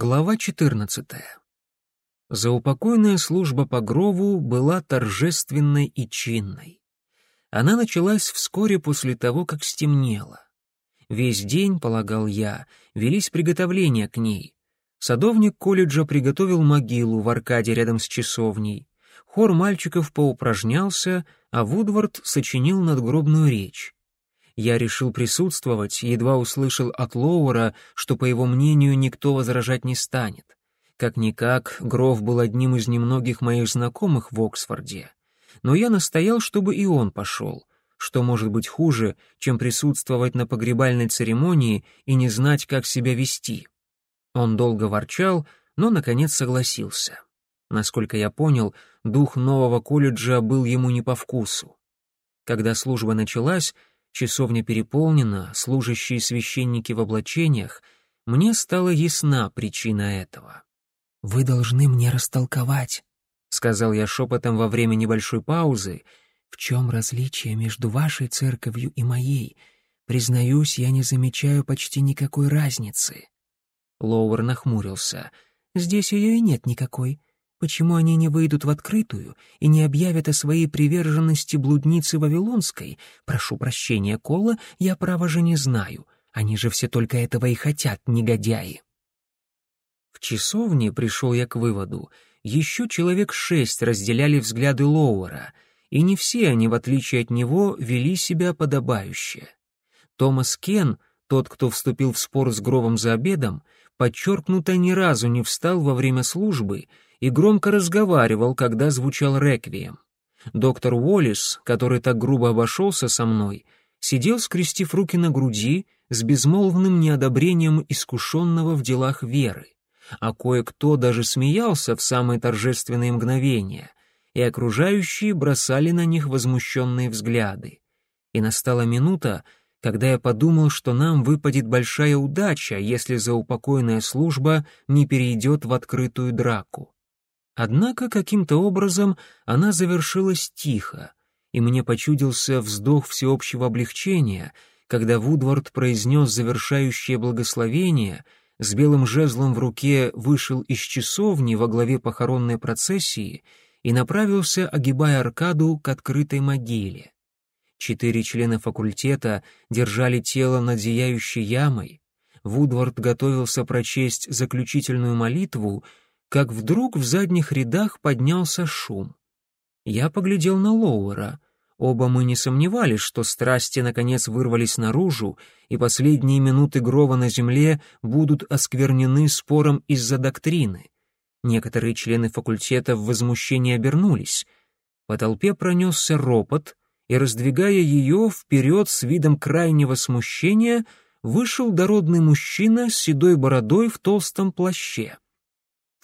Глава 14. Заупокойная служба по грову была торжественной и чинной. Она началась вскоре после того, как стемнело. Весь день, полагал я, велись приготовления к ней. Садовник колледжа приготовил могилу в аркаде рядом с часовней. Хор мальчиков поупражнялся, а Вудвард сочинил надгробную речь. Я решил присутствовать, едва услышал от Лоуэра, что, по его мнению, никто возражать не станет. Как-никак, Гров был одним из немногих моих знакомых в Оксфорде. Но я настоял, чтобы и он пошел. Что может быть хуже, чем присутствовать на погребальной церемонии и не знать, как себя вести? Он долго ворчал, но, наконец, согласился. Насколько я понял, дух нового колледжа был ему не по вкусу. Когда служба началась, часовня переполнена, служащие священники в облачениях, мне стала ясна причина этого. «Вы должны мне растолковать», — сказал я шепотом во время небольшой паузы, «в чем различие между вашей церковью и моей? Признаюсь, я не замечаю почти никакой разницы». Лоуэр нахмурился. «Здесь ее и нет никакой. Почему они не выйдут в открытую и не объявят о своей приверженности блуднице Вавилонской? Прошу прощения, Кола, я право же не знаю. Они же все только этого и хотят, негодяи. В часовне пришел я к выводу. Еще человек шесть разделяли взгляды Лоуэра, и не все они, в отличие от него, вели себя подобающе. Томас Кен, тот, кто вступил в спор с Гровом за обедом, подчеркнуто ни разу не встал во время службы — и громко разговаривал, когда звучал реквием. Доктор Уоллес, который так грубо обошелся со мной, сидел, скрестив руки на груди, с безмолвным неодобрением искушенного в делах веры, а кое-кто даже смеялся в самые торжественные мгновения, и окружающие бросали на них возмущенные взгляды. И настала минута, когда я подумал, что нам выпадет большая удача, если заупокойная служба не перейдет в открытую драку. Однако каким-то образом она завершилась тихо, и мне почудился вздох всеобщего облегчения, когда Вудвард произнес завершающее благословение, с белым жезлом в руке вышел из часовни во главе похоронной процессии и направился, огибая аркаду, к открытой могиле. Четыре члена факультета держали тело над зияющей ямой. Вудвард готовился прочесть заключительную молитву, как вдруг в задних рядах поднялся шум. Я поглядел на Лоуэра. Оба мы не сомневались, что страсти наконец вырвались наружу, и последние минуты Грова на земле будут осквернены спором из-за доктрины. Некоторые члены факультета в возмущении обернулись. По толпе пронесся ропот, и, раздвигая ее вперед с видом крайнего смущения, вышел дородный мужчина с седой бородой в толстом плаще.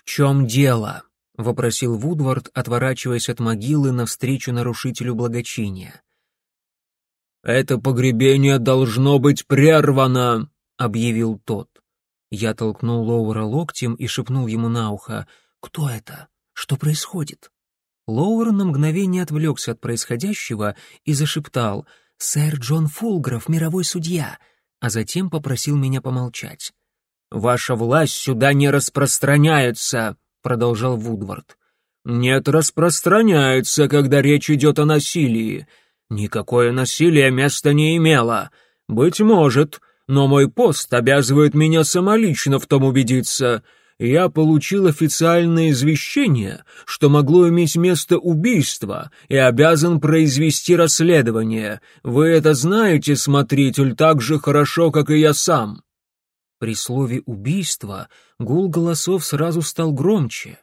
«В чем дело?» — вопросил Вудвард, отворачиваясь от могилы навстречу нарушителю благочиния. «Это погребение должно быть прервано», — объявил тот. Я толкнул Лоуэра локтем и шепнул ему на ухо. «Кто это? Что происходит?» Лоуэр на мгновение отвлекся от происходящего и зашептал «Сэр Джон Фулграф, мировой судья», а затем попросил меня помолчать. «Ваша власть сюда не распространяется», — продолжал Вудвард. «Нет, распространяется, когда речь идет о насилии. Никакое насилие места не имело. Быть может, но мой пост обязывает меня самолично в том убедиться. Я получил официальное извещение, что могло иметь место убийство, и обязан произвести расследование. Вы это знаете, смотритель, так же хорошо, как и я сам». При слове «убийство» гул голосов сразу стал громче.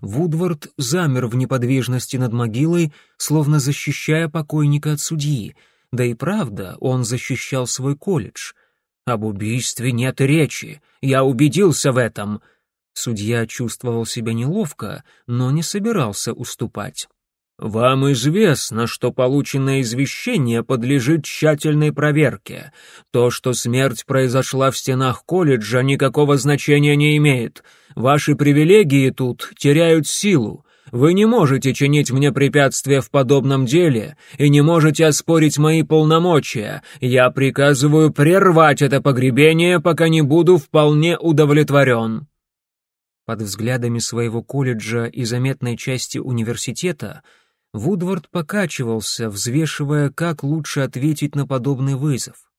Вудвард замер в неподвижности над могилой, словно защищая покойника от судьи. Да и правда, он защищал свой колледж. «Об убийстве нет речи, я убедился в этом». Судья чувствовал себя неловко, но не собирался уступать. «Вам известно, что полученное извещение подлежит тщательной проверке. То, что смерть произошла в стенах колледжа, никакого значения не имеет. Ваши привилегии тут теряют силу. Вы не можете чинить мне препятствия в подобном деле и не можете оспорить мои полномочия. Я приказываю прервать это погребение, пока не буду вполне удовлетворен». Под взглядами своего колледжа и заметной части университета Вудвард покачивался, взвешивая, как лучше ответить на подобный вызов.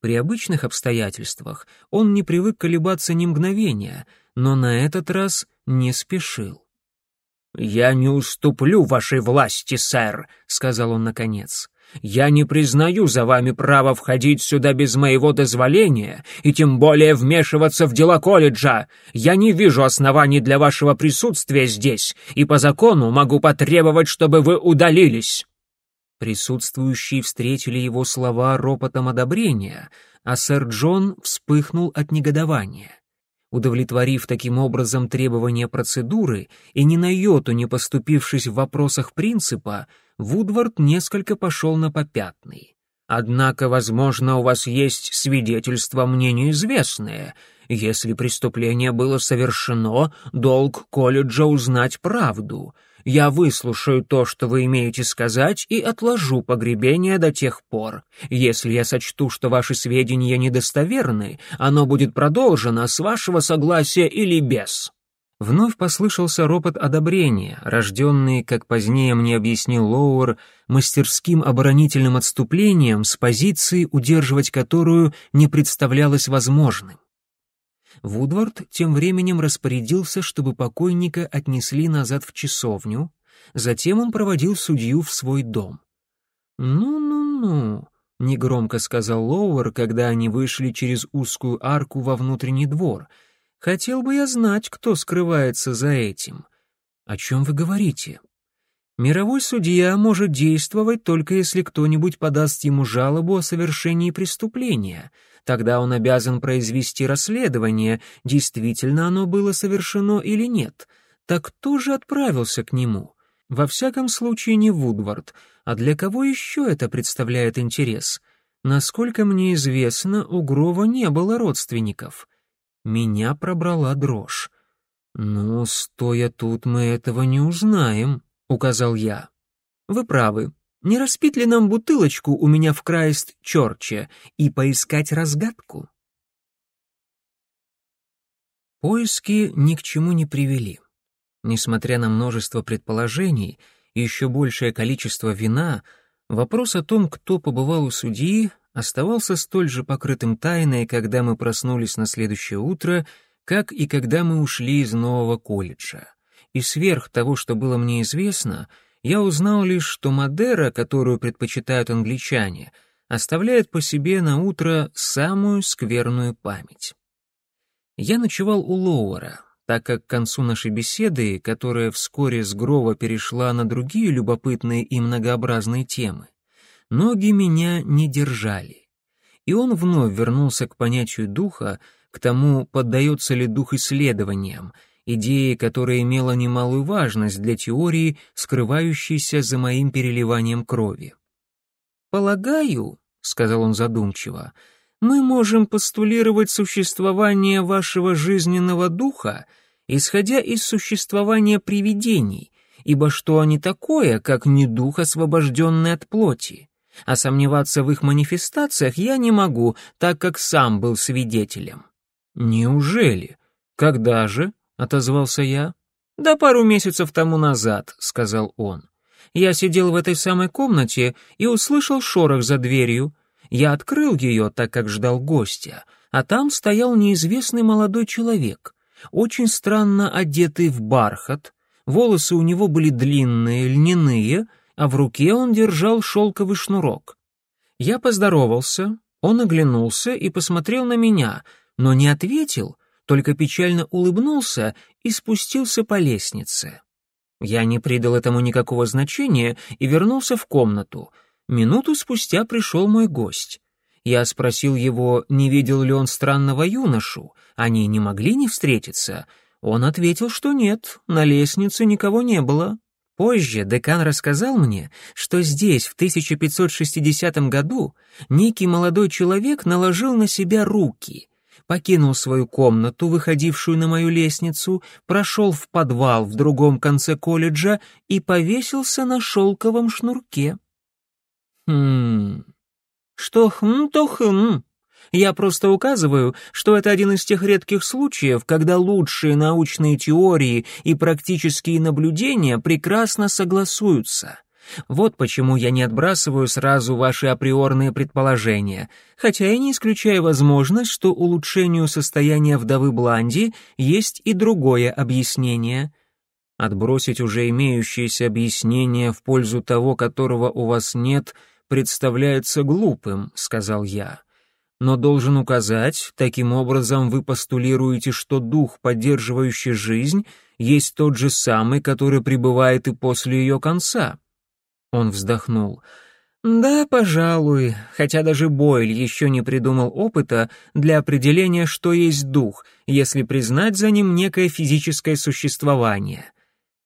При обычных обстоятельствах он не привык колебаться ни мгновения, но на этот раз не спешил. «Я не уступлю вашей власти, сэр», — сказал он наконец. «Я не признаю за вами право входить сюда без моего дозволения и тем более вмешиваться в дела колледжа. Я не вижу оснований для вашего присутствия здесь и по закону могу потребовать, чтобы вы удалились». Присутствующие встретили его слова ропотом одобрения, а сэр Джон вспыхнул от негодования. Удовлетворив таким образом требования процедуры и ни на йоту не поступившись в вопросах принципа, Вудвард несколько пошел на попятный. «Однако, возможно, у вас есть свидетельства мне неизвестные. Если преступление было совершено, долг колледжа узнать правду. Я выслушаю то, что вы имеете сказать, и отложу погребение до тех пор. Если я сочту, что ваши сведения недостоверны, оно будет продолжено с вашего согласия или без». Вновь послышался ропот одобрения, рожденный, как позднее мне объяснил Лоуэр, мастерским оборонительным отступлением с позиции, удерживать которую не представлялось возможным. Вудвард тем временем распорядился, чтобы покойника отнесли назад в часовню, затем он проводил судью в свой дом. «Ну-ну-ну», — негромко сказал Лоуэр, когда они вышли через узкую арку во внутренний двор. «Хотел бы я знать, кто скрывается за этим». «О чем вы говорите?» Мировой судья может действовать только если кто-нибудь подаст ему жалобу о совершении преступления. Тогда он обязан произвести расследование, действительно оно было совершено или нет. Так кто же отправился к нему? Во всяком случае не Вудвард. А для кого еще это представляет интерес? Насколько мне известно, у Грова не было родственников. Меня пробрала дрожь. «Ну, стоя тут, мы этого не узнаем», — указал я. «Вы правы. Не распить ли нам бутылочку у меня в Крайст Чорче и поискать разгадку?» Поиски ни к чему не привели. Несмотря на множество предположений и еще большее количество вина, вопрос о том, кто побывал у судьи, оставался столь же покрытым тайной, когда мы проснулись на следующее утро, как и когда мы ушли из нового колледжа и сверх того, что было мне известно, я узнал лишь, что Мадера, которую предпочитают англичане, оставляет по себе на утро самую скверную память. Я ночевал у Лоуэра, так как к концу нашей беседы, которая вскоре с Грова перешла на другие любопытные и многообразные темы, ноги меня не держали. И он вновь вернулся к понятию духа, к тому, поддается ли дух исследованиям, идеи, которая имела немалую важность для теории, скрывающейся за моим переливанием крови. «Полагаю», — сказал он задумчиво, — «мы можем постулировать существование вашего жизненного духа, исходя из существования привидений, ибо что они такое, как не дух, освобожденный от плоти? А сомневаться в их манифестациях я не могу, так как сам был свидетелем». «Неужели? Когда же?» — отозвался я. «Да пару месяцев тому назад», — сказал он. «Я сидел в этой самой комнате и услышал шорох за дверью. Я открыл ее, так как ждал гостя, а там стоял неизвестный молодой человек, очень странно одетый в бархат, волосы у него были длинные, льняные, а в руке он держал шелковый шнурок. Я поздоровался, он оглянулся и посмотрел на меня, но не ответил — только печально улыбнулся и спустился по лестнице. Я не придал этому никакого значения и вернулся в комнату. Минуту спустя пришел мой гость. Я спросил его, не видел ли он странного юношу, они не могли не встретиться. Он ответил, что нет, на лестнице никого не было. Позже декан рассказал мне, что здесь, в 1560 году, некий молодой человек наложил на себя руки — покинул свою комнату, выходившую на мою лестницу, прошел в подвал в другом конце колледжа и повесился на шелковом шнурке. Хм... Что хм, то хм. Я просто указываю, что это один из тех редких случаев, когда лучшие научные теории и практические наблюдения прекрасно согласуются. Вот почему я не отбрасываю сразу ваши априорные предположения, хотя и не исключаю возможность, что улучшению состояния вдовы Бланди есть и другое объяснение. Отбросить уже имеющееся объяснение в пользу того, которого у вас нет, представляется глупым, сказал я но должен указать, таким образом вы постулируете, что дух, поддерживающий жизнь, есть тот же самый, который пребывает и после ее конца. Он вздохнул. Да, пожалуй, хотя даже Бойль еще не придумал опыта для определения, что есть дух, если признать за ним некое физическое существование.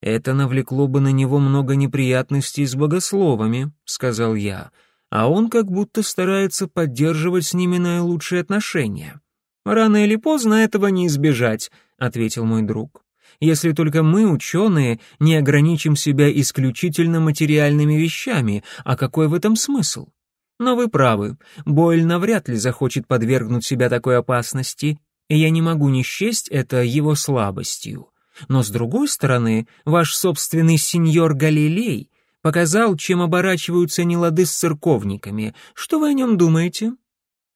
Это навлекло бы на него много неприятностей с богословами, сказал я а он как будто старается поддерживать с ними наилучшие отношения. «Рано или поздно этого не избежать», — ответил мой друг. «Если только мы, ученые, не ограничим себя исключительно материальными вещами, а какой в этом смысл? Но вы правы, Бойль навряд ли захочет подвергнуть себя такой опасности, и я не могу не счесть это его слабостью. Но, с другой стороны, ваш собственный сеньор Галилей показал, чем оборачиваются нелады с церковниками. Что вы о нем думаете?»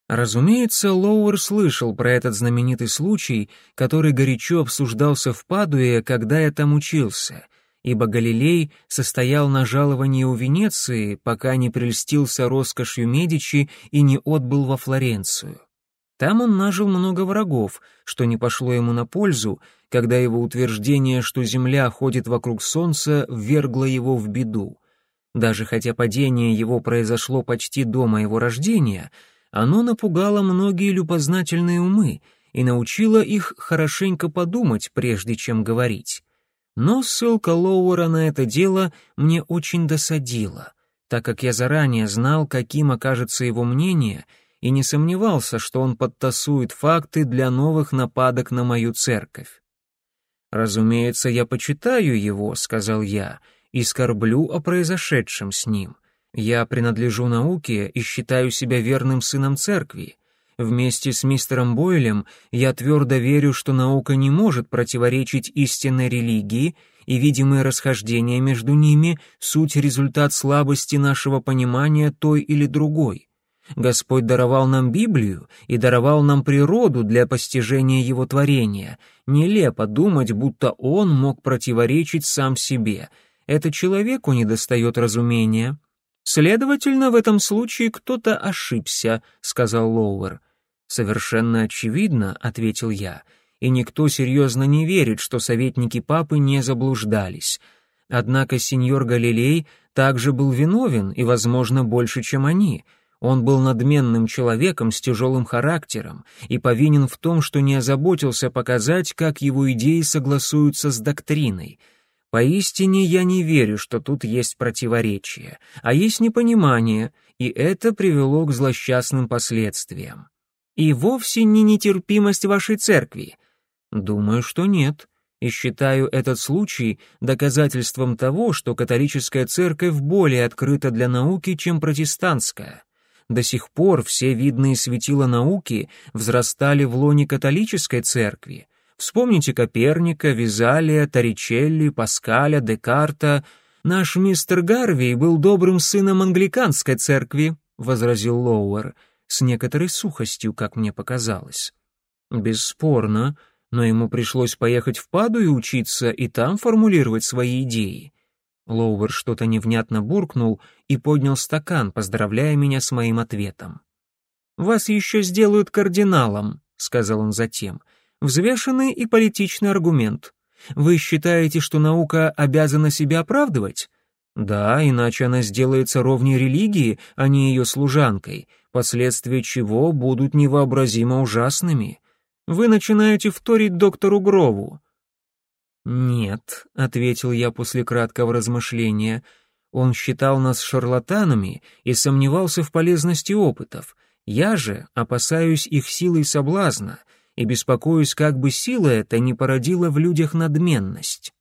Разумеется, Лоуэр слышал про этот знаменитый случай, который горячо обсуждался в Падуе, когда я там учился, ибо Галилей состоял на жаловании у Венеции, пока не прельстился роскошью Медичи и не отбыл во Флоренцию. Там он нажил много врагов, что не пошло ему на пользу, когда его утверждение, что Земля ходит вокруг Солнца, ввергло его в беду. Даже хотя падение его произошло почти до моего рождения, оно напугало многие любознательные умы и научило их хорошенько подумать, прежде чем говорить. Но ссылка Лоуэра на это дело мне очень досадила, так как я заранее знал, каким окажется его мнение — и не сомневался, что он подтасует факты для новых нападок на мою церковь. «Разумеется, я почитаю его», — сказал я, — «и скорблю о произошедшем с ним. Я принадлежу науке и считаю себя верным сыном церкви. Вместе с мистером Бойлем я твердо верю, что наука не может противоречить истинной религии, и видимые расхождения между ними — суть результат слабости нашего понимания той или другой. Господь даровал нам Библию и даровал нам природу для постижения Его творения. Нелепо думать, будто Он мог противоречить сам себе. Это человеку недостает разумения. Следовательно, в этом случае кто-то ошибся, сказал Лоуэр. Совершенно очевидно, ответил я, и никто серьезно не верит, что советники папы не заблуждались. Однако сеньор Галилей также был виновен и, возможно, больше, чем они — он был надменным человеком с тяжелым характером и повинен в том, что не озаботился показать, как его идеи согласуются с доктриной. Поистине я не верю, что тут есть противоречие, а есть непонимание, и это привело к злосчастным последствиям. И вовсе не нетерпимость вашей церкви. Думаю, что нет, и считаю этот случай доказательством того, что католическая церковь более открыта для науки, чем протестантская до сих пор все видные светила науки взрастали в лоне католической церкви. Вспомните Коперника, Везалия, Торричелли, Паскаля, Декарта. Наш мистер Гарвей был добрым сыном англиканской церкви, возразил Лоуэр, с некоторой сухостью, как мне показалось. Бесспорно, но ему пришлось поехать в Падую учиться и там формулировать свои идеи. Лоуэр что-то невнятно буркнул и поднял стакан, поздравляя меня с моим ответом. «Вас еще сделают кардиналом», — сказал он затем. «Взвешенный и политичный аргумент. Вы считаете, что наука обязана себя оправдывать?» «Да, иначе она сделается ровней религии, а не ее служанкой, последствия чего будут невообразимо ужасными. Вы начинаете вторить доктору Грову. «Нет», — ответил я после краткого размышления, — «он считал нас шарлатанами и сомневался в полезности опытов. Я же опасаюсь их силы и соблазна и беспокоюсь, как бы сила эта не породила в людях надменность».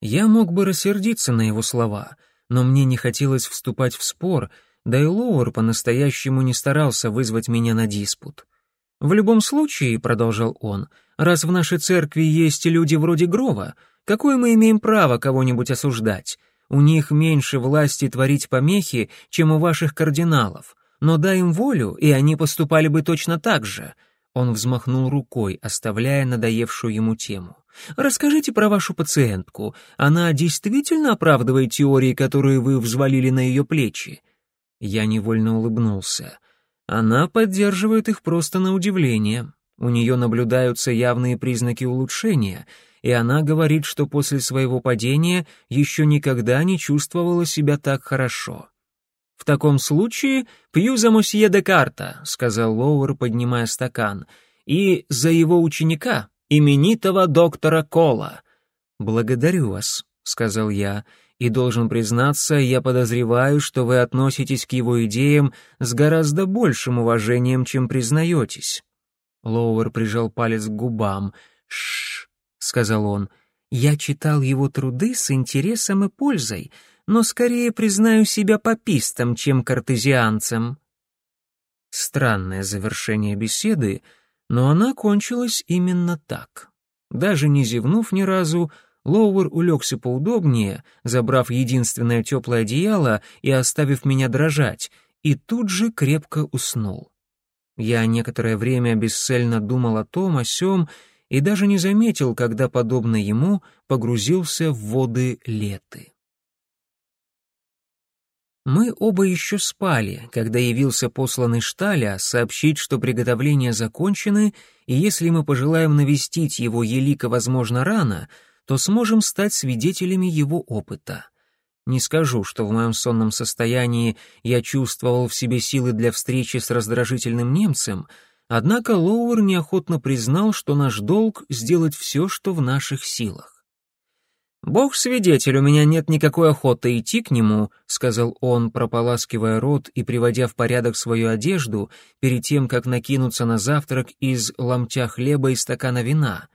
Я мог бы рассердиться на его слова, но мне не хотелось вступать в спор, Да и Лоуэр по-настоящему не старался вызвать меня на диспут. «В любом случае», — продолжал он, — «раз в нашей церкви есть люди вроде Грова, какое мы имеем право кого-нибудь осуждать? У них меньше власти творить помехи, чем у ваших кардиналов. Но дай им волю, и они поступали бы точно так же». Он взмахнул рукой, оставляя надоевшую ему тему. «Расскажите про вашу пациентку. Она действительно оправдывает теории, которые вы взвалили на ее плечи?» Я невольно улыбнулся. Она поддерживает их просто на удивление. У нее наблюдаются явные признаки улучшения, и она говорит, что после своего падения еще никогда не чувствовала себя так хорошо. «В таком случае пью за мосье Декарта», — сказал Лоуэр, поднимая стакан, «и за его ученика, именитого доктора Кола». «Благодарю вас», — сказал я, — и должен признаться, я подозреваю, что вы относитесь к его идеям с гораздо большим уважением, чем признаетесь». Лоуэр прижал палец к губам. «Шш», — сказал он, — «я читал его труды с интересом и пользой, но скорее признаю себя попистом, чем картезианцем». Странное завершение беседы, но она кончилась именно так. Даже не зевнув ни разу, Лоуэр улегся поудобнее, забрав единственное теплое одеяло и оставив меня дрожать, и тут же крепко уснул. Я некоторое время бесцельно думал о том, о сём, и даже не заметил, когда, подобно ему, погрузился в воды леты. Мы оба еще спали, когда явился посланный Шталя сообщить, что приготовления закончены, и если мы пожелаем навестить его елико, возможно, рано — то сможем стать свидетелями его опыта. Не скажу, что в моем сонном состоянии я чувствовал в себе силы для встречи с раздражительным немцем, однако Лоуэр неохотно признал, что наш долг — сделать все, что в наших силах. «Бог свидетель, у меня нет никакой охоты идти к нему», — сказал он, прополаскивая рот и приводя в порядок свою одежду перед тем, как накинуться на завтрак из ломтя хлеба и стакана вина.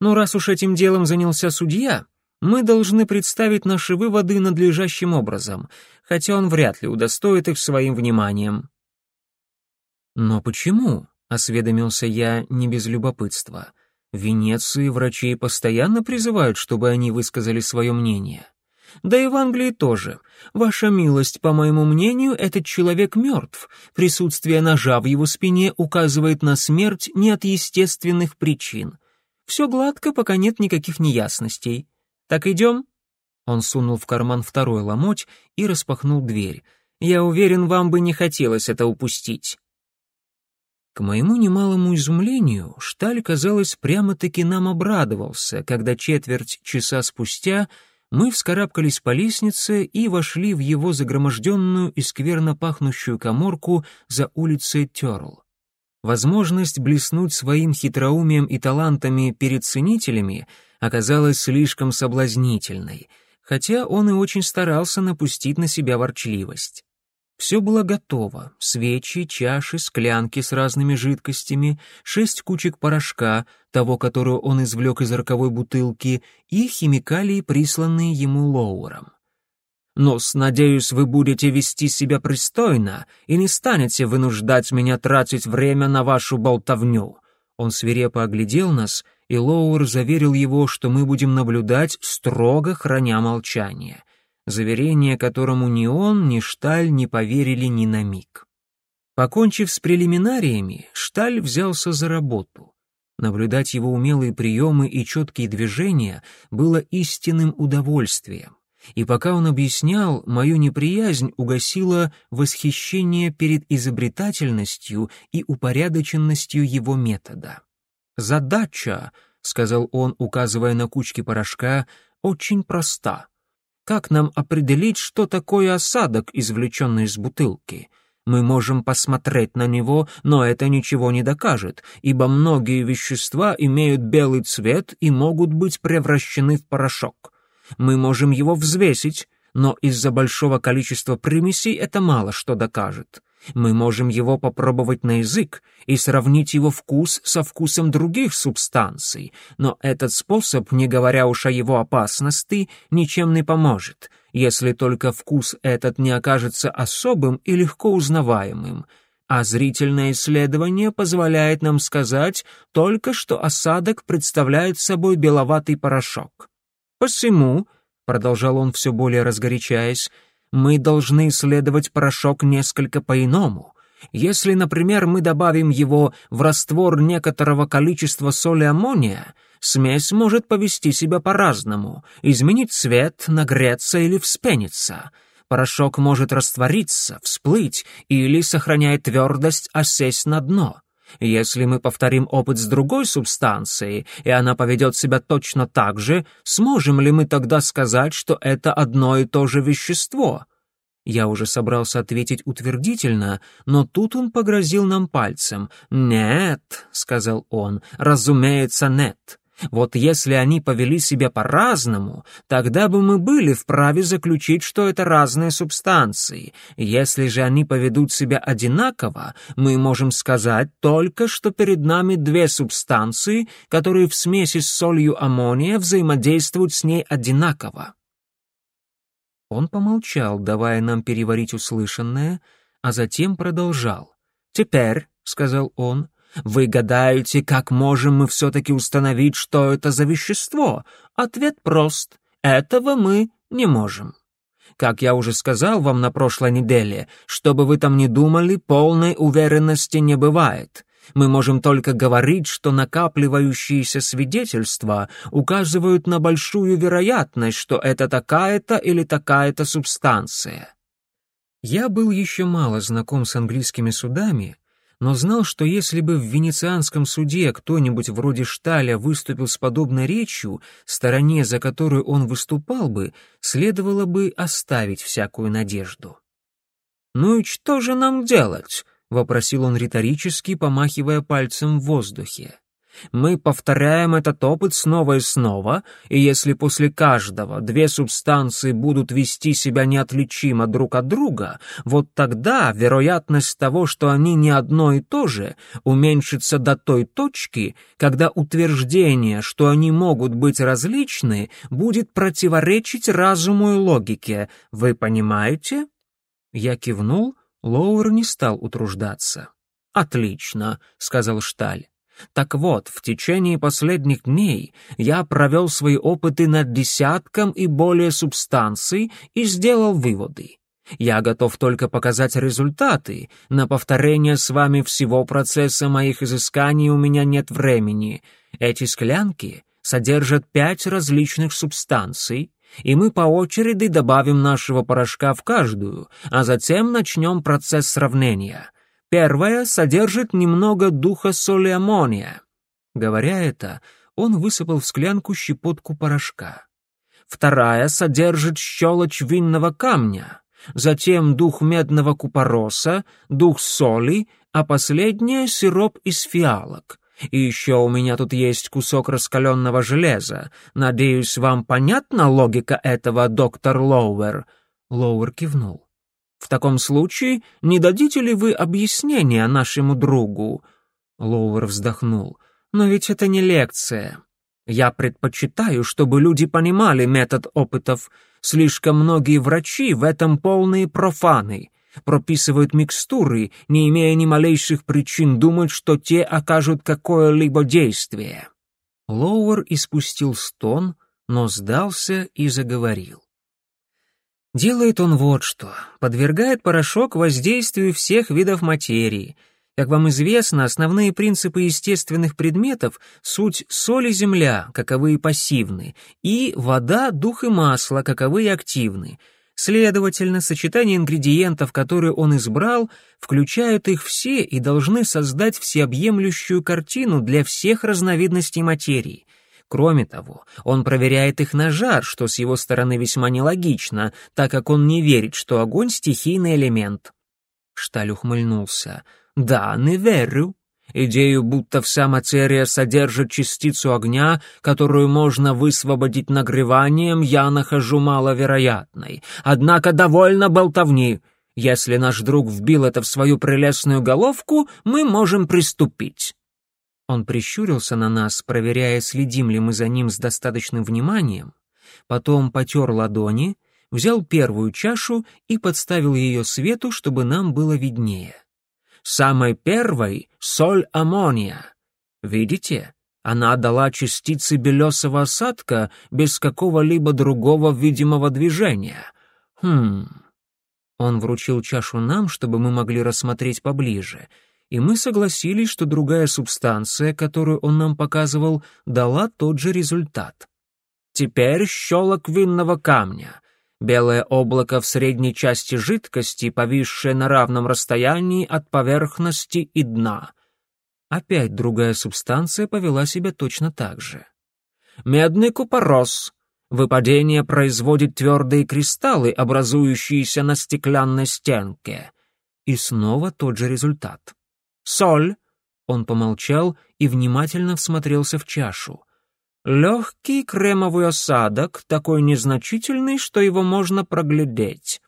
Но раз уж этим делом занялся судья, мы должны представить наши выводы надлежащим образом, хотя он вряд ли удостоит их своим вниманием. «Но почему?» — осведомился я не без любопытства. «В Венеции врачей постоянно призывают, чтобы они высказали свое мнение». Да и в Англии тоже. Ваша милость, по моему мнению, этот человек мертв. Присутствие ножа в его спине указывает на смерть не от естественных причин. Все гладко, пока нет никаких неясностей. Так идем?» Он сунул в карман второй ломоть и распахнул дверь. «Я уверен, вам бы не хотелось это упустить». К моему немалому изумлению, Шталь, казалось, прямо-таки нам обрадовался, когда четверть часа спустя мы вскарабкались по лестнице и вошли в его загроможденную и скверно пахнущую коморку за улицей Терл. Возможность блеснуть своим хитроумием и талантами перед ценителями оказалась слишком соблазнительной, хотя он и очень старался напустить на себя ворчливость. Все было готово — свечи, чаши, склянки с разными жидкостями, шесть кучек порошка, того, которую он извлек из роковой бутылки, и химикалии, присланные ему Лоуэром. Но, надеюсь, вы будете вести себя пристойно и не станете вынуждать меня тратить время на вашу болтовню». Он свирепо оглядел нас, и Лоуэр заверил его, что мы будем наблюдать, строго храня молчание. Заверение, которому ни он, ни Шталь не поверили ни на миг. Покончив с прелиминариями, Шталь взялся за работу. Наблюдать его умелые приемы и четкие движения было истинным удовольствием и пока он объяснял, мою неприязнь угасила восхищение перед изобретательностью и упорядоченностью его метода. «Задача», — сказал он, указывая на кучки порошка, — «очень проста. Как нам определить, что такое осадок, извлеченный из бутылки?» Мы можем посмотреть на него, но это ничего не докажет, ибо многие вещества имеют белый цвет и могут быть превращены в порошок. Мы можем его взвесить, но из-за большого количества примесей это мало что докажет. Мы можем его попробовать на язык и сравнить его вкус со вкусом других субстанций, но этот способ, не говоря уж о его опасности, ничем не поможет, если только вкус этот не окажется особым и легко узнаваемым, а зрительное исследование позволяет нам сказать только, что осадок представляет собой беловатый порошок. Посему, — продолжал он все более разгорячаясь, — мы должны исследовать порошок несколько по-иному. Если, например, мы добавим его в раствор некоторого количества соли аммония, смесь может повести себя по-разному, изменить цвет, нагреться или вспениться — Порошок может раствориться, всплыть или, сохраняя твердость, осесть на дно. Если мы повторим опыт с другой субстанцией, и она поведет себя точно так же, сможем ли мы тогда сказать, что это одно и то же вещество? Я уже собрался ответить утвердительно, но тут он погрозил нам пальцем. «Нет», — сказал он, — «разумеется, нет. Вот если они повели себя по-разному, тогда бы мы были вправе заключить, что это разные субстанции. Если же они поведут себя одинаково, мы можем сказать только, что перед нами две субстанции, которые в смеси с солью аммония взаимодействуют с ней одинаково. Он помолчал, давая нам переварить услышанное, а затем продолжал. «Теперь», — сказал он, вы гадаете, как можем мы все-таки установить, что это за вещество? Ответ прост. Этого мы не можем. Как я уже сказал вам на прошлой неделе, что бы вы там ни думали, полной уверенности не бывает. Мы можем только говорить, что накапливающиеся свидетельства указывают на большую вероятность, что это такая-то или такая-то субстанция. Я был еще мало знаком с английскими судами, но знал, что если бы в венецианском суде кто-нибудь вроде Шталя выступил с подобной речью, стороне, за которую он выступал бы, следовало бы оставить всякую надежду. «Ну и что же нам делать?» — вопросил он риторически, помахивая пальцем в воздухе. Мы повторяем этот опыт снова и снова, и если после каждого две субстанции будут вести себя неотличимо друг от друга, вот тогда вероятность того, что они не одно и то же, уменьшится до той точки, когда утверждение, что они могут быть различны, будет противоречить разуму и логике. Вы понимаете? Я кивнул, Лоуэр не стал утруждаться. «Отлично», — сказал Шталь. Так вот, в течение последних дней я провел свои опыты над десятком и более субстанций и сделал выводы. Я готов только показать результаты. На повторение с вами всего процесса моих изысканий у меня нет времени. Эти склянки содержат пять различных субстанций, и мы по очереди добавим нашего порошка в каждую, а затем начнем процесс сравнения — Первая содержит немного духа соли аммония. Говоря это, он высыпал в склянку щепотку порошка. Вторая содержит щелочь винного камня, затем дух медного купороса, дух соли, а последняя — сироп из фиалок. И еще у меня тут есть кусок раскаленного железа. Надеюсь, вам понятна логика этого, доктор Лоуэр?» Лоуэр кивнул. В таком случае не дадите ли вы объяснения нашему другу?» Лоуэр вздохнул. «Но ведь это не лекция. Я предпочитаю, чтобы люди понимали метод опытов. Слишком многие врачи в этом полные профаны. Прописывают микстуры, не имея ни малейших причин думать, что те окажут какое-либо действие». Лоуэр испустил стон, но сдался и заговорил. Делает он вот что. Подвергает порошок воздействию всех видов материи. Как вам известно, основные принципы естественных предметов — суть соль и земля, каковые пассивны, и вода, дух и масло, каковые активны. Следовательно, сочетание ингредиентов, которые он избрал, включают их все и должны создать всеобъемлющую картину для всех разновидностей материи — Кроме того, он проверяет их на жар, что с его стороны весьма нелогично, так как он не верит, что огонь — стихийный элемент. Шталь ухмыльнулся. «Да, не верю. Идею, будто вся материя содержит частицу огня, которую можно высвободить нагреванием, я нахожу маловероятной. Однако довольно болтовни. Если наш друг вбил это в свою прелестную головку, мы можем приступить». Он прищурился на нас, проверяя, следим ли мы за ним с достаточным вниманием, потом потер ладони, взял первую чашу и подставил ее свету, чтобы нам было виднее. Самой первой — соль аммония. Видите? Она дала частицы белесого осадка без какого-либо другого видимого движения. Хм. Он вручил чашу нам, чтобы мы могли рассмотреть поближе, и мы согласились, что другая субстанция, которую он нам показывал, дала тот же результат. Теперь щелок винного камня. Белое облако в средней части жидкости, повисшее на равном расстоянии от поверхности и дна — Опять другая субстанция повела себя точно так же. Медный купорос. Выпадение производит твердые кристаллы, образующиеся на стеклянной стенке. И снова тот же результат. Соль. Он помолчал и внимательно всмотрелся в чашу. Легкий кремовый осадок, такой незначительный, что его можно проглядеть.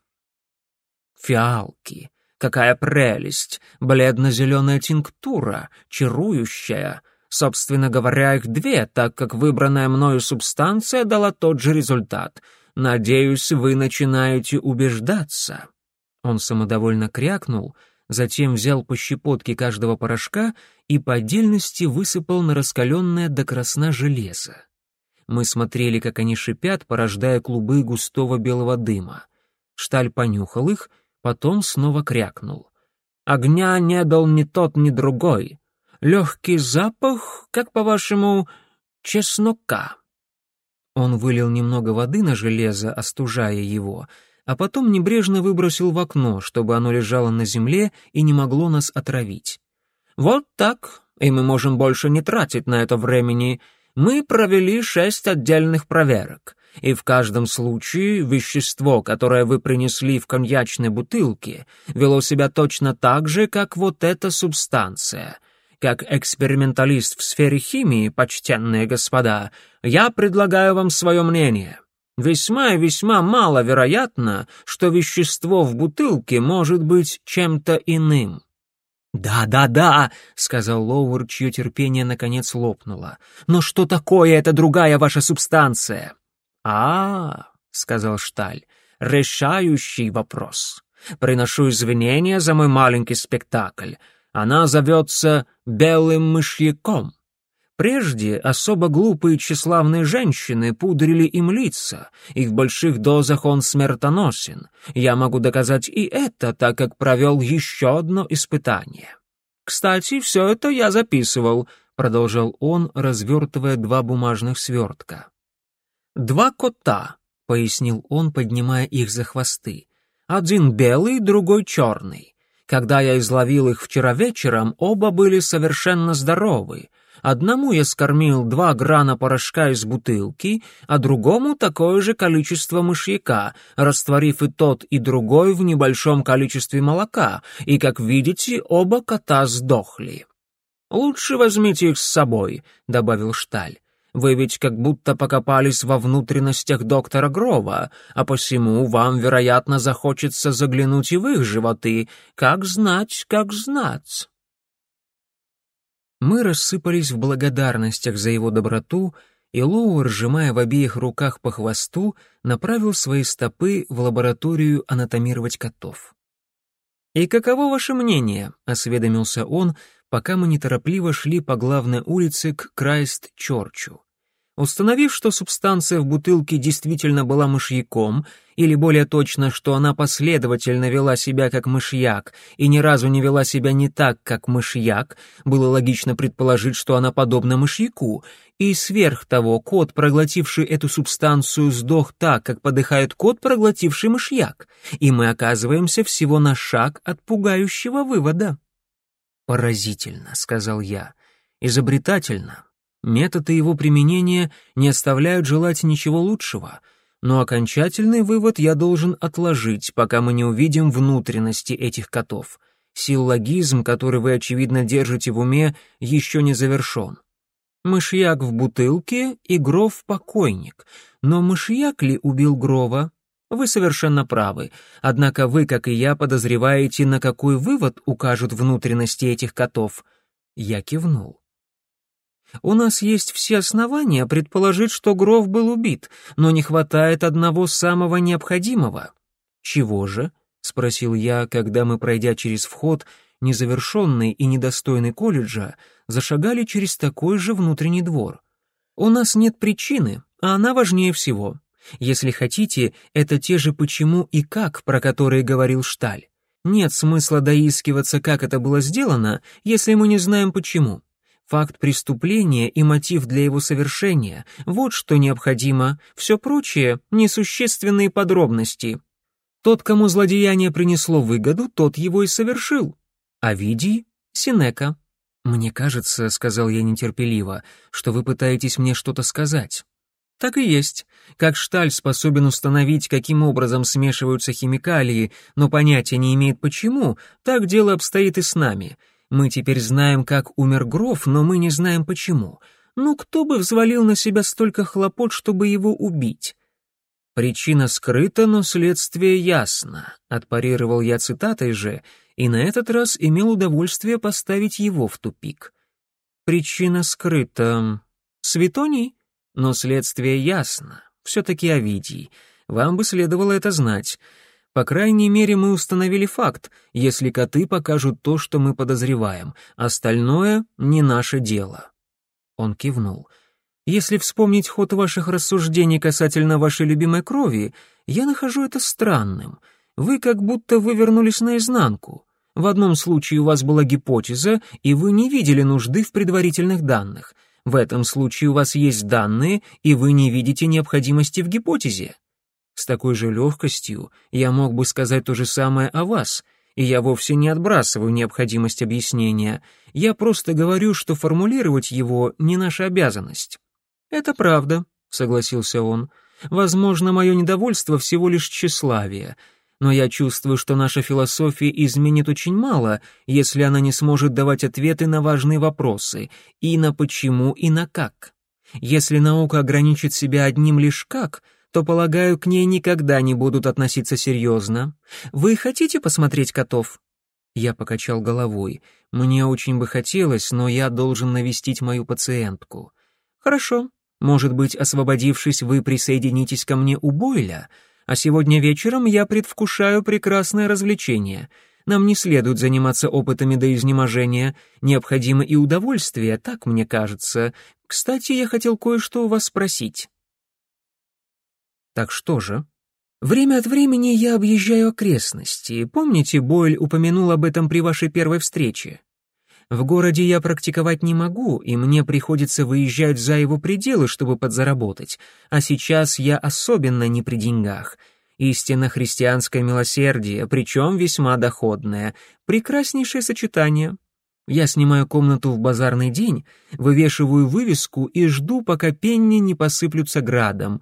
Фиалки. Какая прелесть! Бледно-зеленая тинктура, чарующая. Собственно говоря, их две, так как выбранная мною субстанция дала тот же результат. Надеюсь, вы начинаете убеждаться. Он самодовольно крякнул, затем взял по щепотке каждого порошка и по отдельности высыпал на раскаленное до красна железо. Мы смотрели, как они шипят, порождая клубы густого белого дыма. Шталь понюхал их — потом снова крякнул. «Огня не дал ни тот, ни другой. Легкий запах, как, по-вашему, чеснока». Он вылил немного воды на железо, остужая его, а потом небрежно выбросил в окно, чтобы оно лежало на земле и не могло нас отравить. «Вот так, и мы можем больше не тратить на это времени. Мы провели шесть отдельных проверок и в каждом случае вещество, которое вы принесли в коньячной бутылке, вело себя точно так же, как вот эта субстанция. Как эксперименталист в сфере химии, почтенные господа, я предлагаю вам свое мнение. Весьма и весьма маловероятно, что вещество в бутылке может быть чем-то иным. «Да, да, да», — сказал Лоуэр, чье терпение наконец лопнуло. «Но что такое эта другая ваша субстанция?» «А, — сказал Шталь, — решающий вопрос. Приношу извинения за мой маленький спектакль. Она зовется «Белым мышьяком». Прежде особо глупые тщеславные женщины пудрили им лица, и в больших дозах он смертоносен. Я могу доказать и это, так как провел еще одно испытание. «Кстати, все это я записывал», — продолжал он, развертывая два бумажных свертка. «Два кота», — пояснил он, поднимая их за хвосты. «Один белый, другой черный. Когда я изловил их вчера вечером, оба были совершенно здоровы. Одному я скормил два грана порошка из бутылки, а другому такое же количество мышьяка, растворив и тот, и другой в небольшом количестве молока, и, как видите, оба кота сдохли. «Лучше возьмите их с собой», — добавил Шталь. Вы ведь как будто покопались во внутренностях доктора Грова, а посему вам, вероятно, захочется заглянуть и в их животы. Как знать, как знать. Мы рассыпались в благодарностях за его доброту, и Лоуэр, сжимая в обеих руках по хвосту, направил свои стопы в лабораторию анатомировать котов. «И каково ваше мнение?» — осведомился он, пока мы неторопливо шли по главной улице к Крайст-Чорчу. Установив, что субстанция в бутылке действительно была мышьяком, или более точно, что она последовательно вела себя как мышьяк и ни разу не вела себя не так, как мышьяк, было логично предположить, что она подобна мышьяку, и сверх того, кот, проглотивший эту субстанцию, сдох так, как подыхает кот, проглотивший мышьяк, и мы оказываемся всего на шаг от пугающего вывода. «Поразительно», — сказал я, — «изобретательно, Методы его применения не оставляют желать ничего лучшего, но окончательный вывод я должен отложить, пока мы не увидим внутренности этих котов. Силлогизм, который вы, очевидно, держите в уме, еще не завершен. Мышьяк в бутылке и Гров покойник. Но мышьяк ли убил Грова? Вы совершенно правы. Однако вы, как и я, подозреваете, на какой вывод укажут внутренности этих котов. Я кивнул. У нас есть все основания предположить, что Гров был убит, но не хватает одного самого необходимого. Чего же? спросил я, когда мы, пройдя через вход, незавершенный и недостойный колледжа, зашагали через такой же внутренний двор. У нас нет причины, а она важнее всего. Если хотите, это те же почему и как, про которые говорил Шталь. Нет смысла доискиваться, как это было сделано, если мы не знаем почему. Факт преступления и мотив для его совершения — вот что необходимо, все прочее — несущественные подробности. Тот, кому злодеяние принесло выгоду, тот его и совершил. А Видий — Синека. «Мне кажется», — сказал я нетерпеливо, — «что вы пытаетесь мне что-то сказать». Так и есть. Как Шталь способен установить, каким образом смешиваются химикалии, но понятия не имеет почему, так дело обстоит и с нами. Мы теперь знаем, как умер Гроф, но мы не знаем почему. Ну кто бы взвалил на себя столько хлопот, чтобы его убить? Причина скрыта, но следствие ясно, отпарировал я цитатой же, и на этот раз имел удовольствие поставить его в тупик. Причина скрыта. Светоний? Но следствие ясно. Все-таки Овидий. Вам бы следовало это знать. По крайней мере, мы установили факт, если коты покажут то, что мы подозреваем. Остальное — не наше дело». Он кивнул. «Если вспомнить ход ваших рассуждений касательно вашей любимой крови, я нахожу это странным. Вы как будто вывернулись наизнанку. В одном случае у вас была гипотеза, и вы не видели нужды в предварительных данных. В этом случае у вас есть данные, и вы не видите необходимости в гипотезе. С такой же легкостью я мог бы сказать то же самое о вас, и я вовсе не отбрасываю необходимость объяснения. Я просто говорю, что формулировать его не наша обязанность. Это правда, согласился он. Возможно, мое недовольство всего лишь тщеславие — но я чувствую, что наша философия изменит очень мало, если она не сможет давать ответы на важные вопросы и на почему, и на как. Если наука ограничит себя одним лишь «как», то, полагаю, к ней никогда не будут относиться серьезно. Вы хотите посмотреть котов?» Я покачал головой. «Мне очень бы хотелось, но я должен навестить мою пациентку». «Хорошо. Может быть, освободившись, вы присоединитесь ко мне у Бойля?» а сегодня вечером я предвкушаю прекрасное развлечение. Нам не следует заниматься опытами до изнеможения, необходимо и удовольствие, так мне кажется. Кстати, я хотел кое-что у вас спросить». «Так что же?» «Время от времени я объезжаю окрестности. Помните, Бойль упомянул об этом при вашей первой встрече? В городе я практиковать не могу, и мне приходится выезжать за его пределы, чтобы подзаработать, а сейчас я особенно не при деньгах. Истинно христианское милосердие, причем весьма доходное. Прекраснейшее сочетание. Я снимаю комнату в базарный день, вывешиваю вывеску и жду, пока пенни не посыплются градом.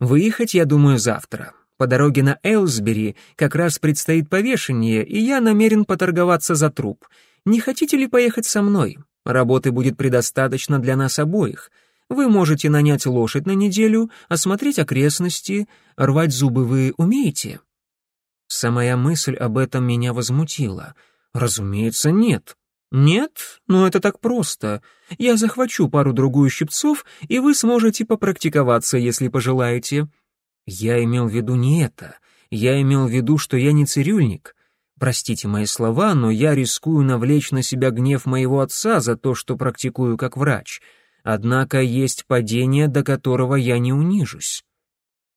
Выехать, я думаю, завтра. По дороге на Элсбери как раз предстоит повешение, и я намерен поторговаться за труп — не хотите ли поехать со мной? Работы будет предостаточно для нас обоих. Вы можете нанять лошадь на неделю, осмотреть окрестности, рвать зубы вы умеете?» Самая мысль об этом меня возмутила. «Разумеется, нет». «Нет? Но это так просто. Я захвачу пару-другую щипцов, и вы сможете попрактиковаться, если пожелаете». Я имел в виду не это. Я имел в виду, что я не цирюльник. Простите мои слова, но я рискую навлечь на себя гнев моего отца за то, что практикую как врач. Однако есть падение, до которого я не унижусь.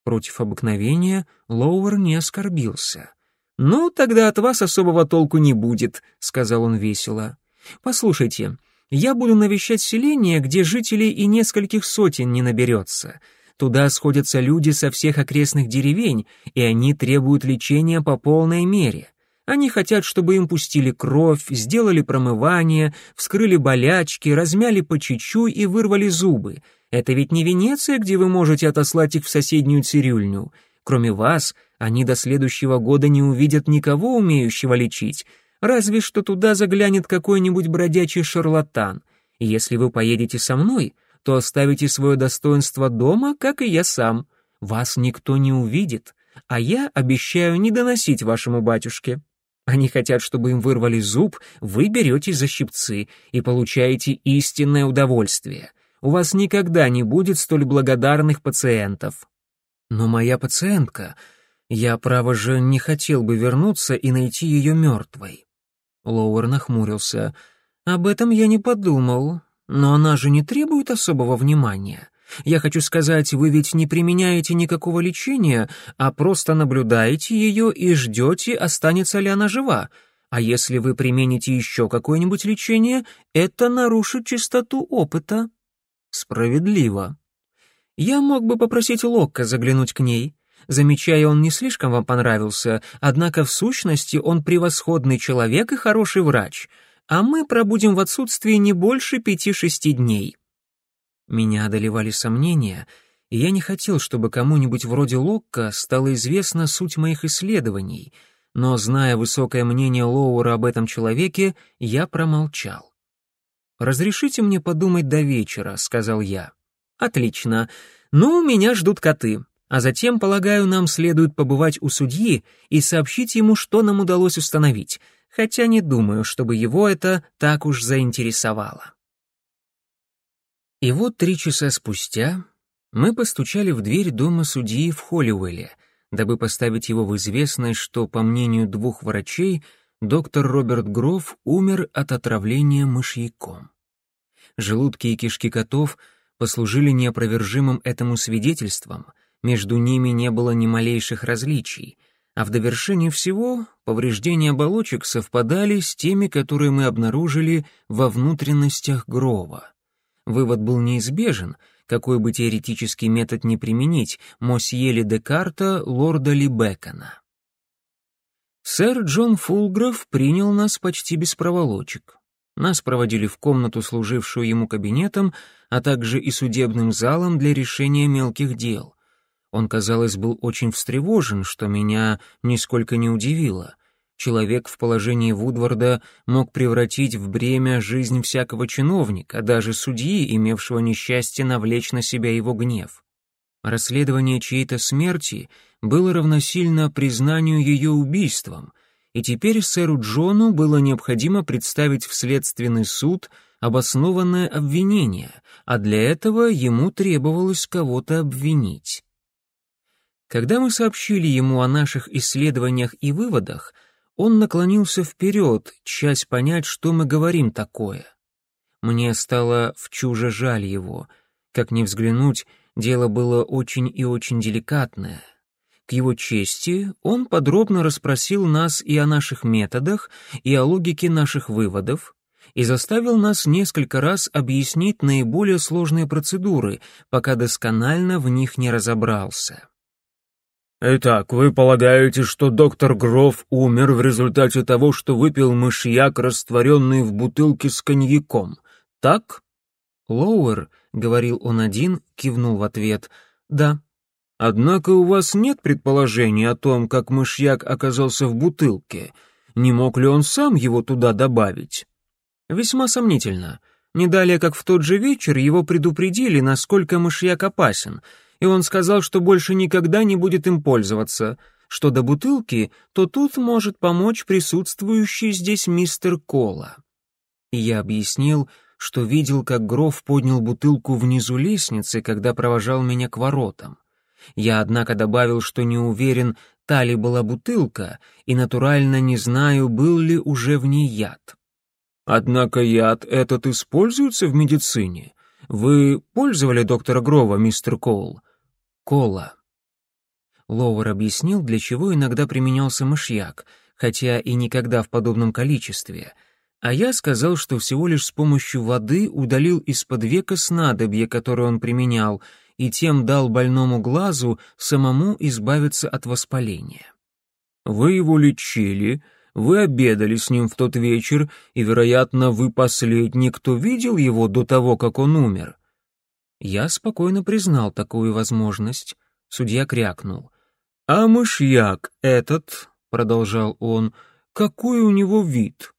Против обыкновения Лоуэр не оскорбился. «Ну, тогда от вас особого толку не будет», — сказал он весело. «Послушайте, я буду навещать селение, где жителей и нескольких сотен не наберется. Туда сходятся люди со всех окрестных деревень, и они требуют лечения по полной мере. Они хотят, чтобы им пустили кровь, сделали промывание, вскрыли болячки, размяли по чуть-чуть и вырвали зубы. Это ведь не Венеция, где вы можете отослать их в соседнюю цирюльню. Кроме вас, они до следующего года не увидят никого, умеющего лечить. Разве что туда заглянет какой-нибудь бродячий шарлатан. Если вы поедете со мной, то оставите свое достоинство дома, как и я сам. Вас никто не увидит, а я обещаю не доносить вашему батюшке. Они хотят, чтобы им вырвали зуб, вы берете за щипцы и получаете истинное удовольствие. у вас никогда не будет столь благодарных пациентов». «Но моя пациентка...» Я, право же, не хотел бы вернуться и найти ее мертвой. Лоуэр нахмурился. «Об этом я не подумал. Но она же не требует особого внимания. Я хочу сказать, вы ведь не применяете никакого лечения, а просто наблюдаете ее и ждете, останется ли она жива. А если вы примените еще какое-нибудь лечение, это нарушит чистоту опыта». «Справедливо», я мог бы попросить Локка заглянуть к ней. Замечая, он не слишком вам понравился, однако в сущности он превосходный человек и хороший врач, а мы пробудем в отсутствии не больше пяти-шести дней». Меня одолевали сомнения, и я не хотел, чтобы кому-нибудь вроде Локка стало известна суть моих исследований, но, зная высокое мнение Лоура об этом человеке, я промолчал. «Разрешите мне подумать до вечера», — сказал я. «Отлично. Ну, меня ждут коты. А затем, полагаю, нам следует побывать у судьи и сообщить ему, что нам удалось установить, хотя не думаю, чтобы его это так уж заинтересовало. И вот три часа спустя мы постучали в дверь дома судьи в Холливелле, дабы поставить его в известность, что, по мнению двух врачей, доктор Роберт Гроф умер от отравления мышьяком. Желудки и кишки котов послужили неопровержимым этому свидетельством — между ними не было ни малейших различий, а в довершение всего повреждения оболочек совпадали с теми, которые мы обнаружили во внутренностях Грова. Вывод был неизбежен, какой бы теоретический метод не применить, Мосье ли Декарта, лорда ли Бекона. Сэр Джон Фулгров принял нас почти без проволочек. Нас проводили в комнату, служившую ему кабинетом, а также и судебным залом для решения мелких дел. Он, казалось, был очень встревожен, что меня нисколько не удивило. Человек в положении Вудварда мог превратить в бремя жизнь всякого чиновника, даже судьи, имевшего несчастье навлечь на себя его гнев. Расследование чьей-то смерти было равносильно признанию ее убийством, и теперь сэру Джону было необходимо представить в следственный суд обоснованное обвинение, а для этого ему требовалось кого-то обвинить. Когда мы сообщили ему о наших исследованиях и выводах, он наклонился вперед, часть понять, что мы говорим такое. Мне стало в чуже жаль его. Как ни взглянуть, дело было очень и очень деликатное. К его чести, он подробно расспросил нас и о наших методах, и о логике наших выводов, и заставил нас несколько раз объяснить наиболее сложные процедуры, пока досконально в них не разобрался. «Итак, вы полагаете, что доктор Гроф умер в результате того, что выпил мышьяк, растворенный в бутылке с коньяком, так?» «Лоуэр», — говорил он один, кивнул в ответ, «да». «Однако у вас нет предположений о том, как мышьяк оказался в бутылке. Не мог ли он сам его туда добавить?» «Весьма сомнительно. Не далее, как в тот же вечер, его предупредили, насколько мышьяк опасен» и он сказал, что больше никогда не будет им пользоваться. Что до бутылки, то тут может помочь присутствующий здесь мистер Кола. И я объяснил, что видел, как Гроф поднял бутылку внизу лестницы, когда провожал меня к воротам. Я, однако, добавил, что не уверен, та ли была бутылка, и натурально не знаю, был ли уже в ней яд. Однако яд этот используется в медицине. Вы пользовали доктора Грова, мистер Коул? Кола. Лоуэр объяснил, для чего иногда применялся мышьяк, хотя и никогда в подобном количестве, а я сказал, что всего лишь с помощью воды удалил из-под века снадобье, которое он применял, и тем дал больному глазу самому избавиться от воспаления. «Вы его лечили», вы обедали с ним в тот вечер, и, вероятно, вы последний, кто видел его до того, как он умер. Я спокойно признал такую возможность. Судья крякнул. «А мышьяк этот, — продолжал он, — какой у него вид?»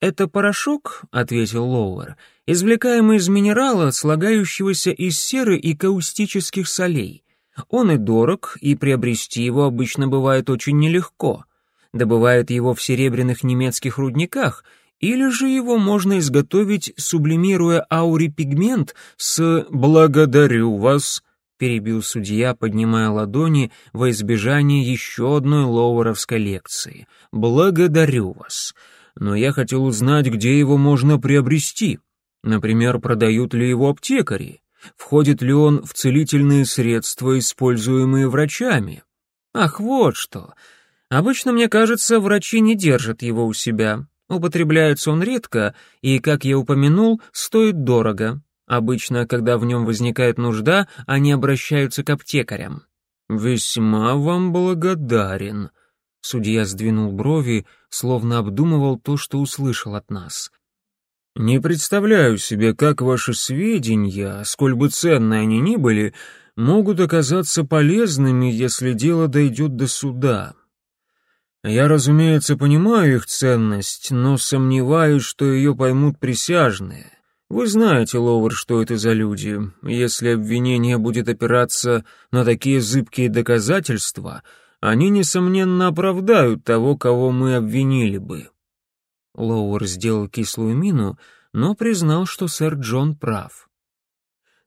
«Это порошок, — ответил Лоуэр, — извлекаемый из минерала, слагающегося из серы и каустических солей. Он и дорог, и приобрести его обычно бывает очень нелегко. Добывают его в серебряных немецких рудниках, Или же его можно изготовить, сублимируя аурипигмент с «благодарю вас», перебил судья, поднимая ладони во избежание еще одной лоуэровской лекции. «Благодарю вас. Но я хотел узнать, где его можно приобрести. Например, продают ли его аптекари? Входит ли он в целительные средства, используемые врачами?» «Ах, вот что! Обычно, мне кажется, врачи не держат его у себя. Употребляется он редко и, как я упомянул, стоит дорого. Обычно, когда в нем возникает нужда, они обращаются к аптекарям. «Весьма вам благодарен», — судья сдвинул брови, словно обдумывал то, что услышал от нас. «Не представляю себе, как ваши сведения, сколь бы ценны они ни были, могут оказаться полезными, если дело дойдет до суда. Я, разумеется, понимаю их ценность, но сомневаюсь, что ее поймут присяжные». Вы знаете, Ловер, что это за люди. Если обвинение будет опираться на такие зыбкие доказательства, они, несомненно, оправдают того, кого мы обвинили бы». Лоуэр сделал кислую мину, но признал, что сэр Джон прав.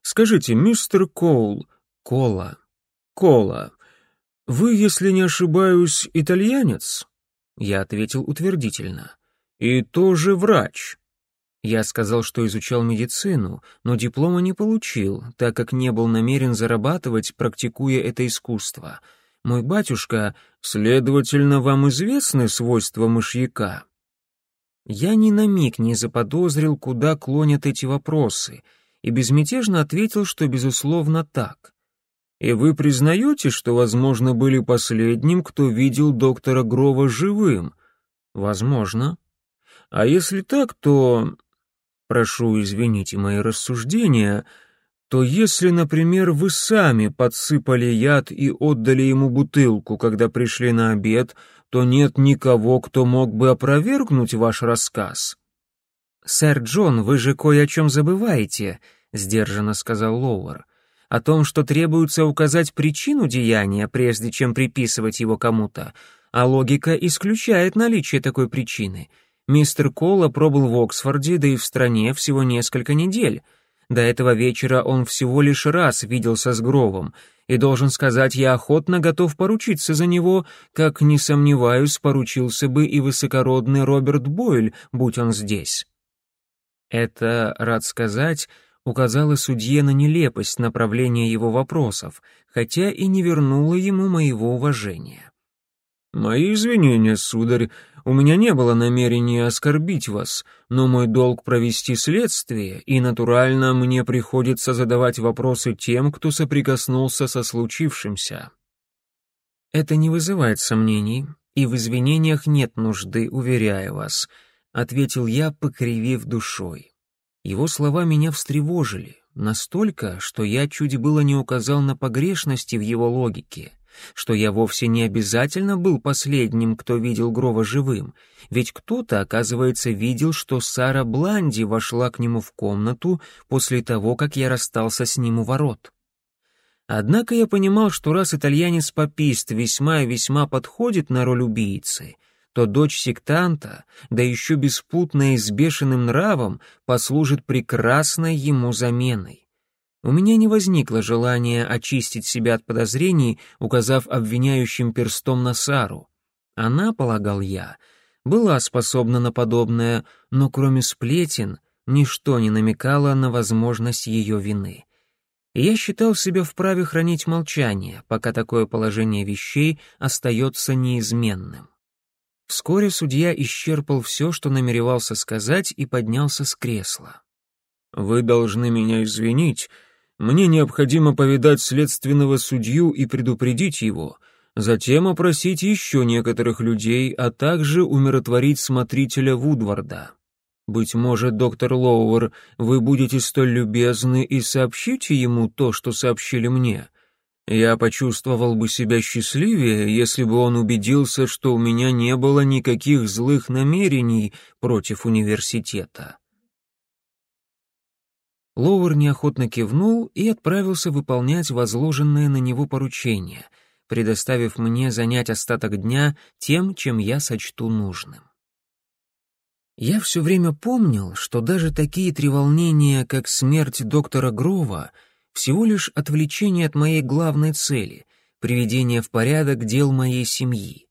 «Скажите, мистер Коул, Кола, Кола, вы, если не ошибаюсь, итальянец?» Я ответил утвердительно. «И тоже врач?» Я сказал, что изучал медицину, но диплома не получил, так как не был намерен зарабатывать, практикуя это искусство. Мой батюшка, следовательно, вам известны свойства мышьяка? Я ни на миг не заподозрил, куда клонят эти вопросы, и безмятежно ответил, что, безусловно, так. «И вы признаете, что, возможно, были последним, кто видел доктора Грова живым?» «Возможно». «А если так, то прошу извините мои рассуждения, то если, например, вы сами подсыпали яд и отдали ему бутылку, когда пришли на обед, то нет никого, кто мог бы опровергнуть ваш рассказ». «Сэр Джон, вы же кое о чем забываете», — сдержанно сказал Лоуэр. «О том, что требуется указать причину деяния, прежде чем приписывать его кому-то, а логика исключает наличие такой причины». Мистер Кола пробыл в Оксфорде, да и в стране всего несколько недель. До этого вечера он всего лишь раз виделся с Гровом, и, должен сказать, я охотно готов поручиться за него, как, не сомневаюсь, поручился бы и высокородный Роберт Бойль, будь он здесь. Это, рад сказать, указало судье на нелепость направления его вопросов, хотя и не вернуло ему моего уважения. «Мои извинения, сударь, у меня не было намерения оскорбить вас, но мой долг провести следствие, и, натурально, мне приходится задавать вопросы тем, кто соприкоснулся со случившимся». «Это не вызывает сомнений, и в извинениях нет нужды, уверяю вас», — ответил я, покривив душой. Его слова меня встревожили, настолько, что я чуть было не указал на погрешности в его логике — что я вовсе не обязательно был последним, кто видел Грова живым, ведь кто-то, оказывается, видел, что Сара Бланди вошла к нему в комнату после того, как я расстался с ним у ворот. Однако я понимал, что раз итальянец-попист весьма и весьма подходит на роль убийцы, то дочь сектанта, да еще беспутная и с бешеным нравом, послужит прекрасной ему заменой. У меня не возникло желания очистить себя от подозрений, указав обвиняющим перстом на Сару. Она, полагал я, была способна на подобное, но кроме сплетен ничто не намекало на возможность ее вины. Я считал себя вправе хранить молчание, пока такое положение вещей остается неизменным. Вскоре судья исчерпал все, что намеревался сказать, и поднялся с кресла. «Вы должны меня извинить», мне необходимо повидать следственного судью и предупредить его, затем опросить еще некоторых людей, а также умиротворить смотрителя Вудварда. Быть может, доктор Лоуэр, вы будете столь любезны и сообщите ему то, что сообщили мне. Я почувствовал бы себя счастливее, если бы он убедился, что у меня не было никаких злых намерений против университета. Лоуэр неохотно кивнул и отправился выполнять возложенное на него поручение, предоставив мне занять остаток дня тем, чем я сочту нужным. Я все время помнил, что даже такие треволнения, как смерть доктора Грова, всего лишь отвлечение от моей главной цели — приведение в порядок дел моей семьи.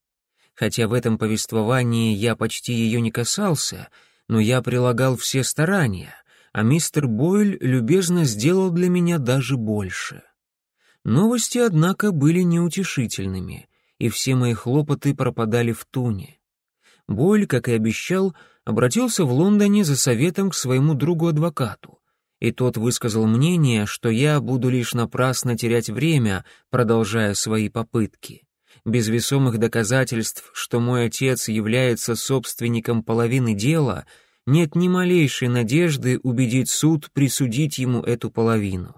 Хотя в этом повествовании я почти ее не касался, но я прилагал все старания, а мистер Бойль любезно сделал для меня даже больше. Новости, однако, были неутешительными, и все мои хлопоты пропадали в туне. Бойль, как и обещал, обратился в Лондоне за советом к своему другу-адвокату, и тот высказал мнение, что я буду лишь напрасно терять время, продолжая свои попытки. Без весомых доказательств, что мой отец является собственником половины дела, нет ни малейшей надежды убедить суд присудить ему эту половину.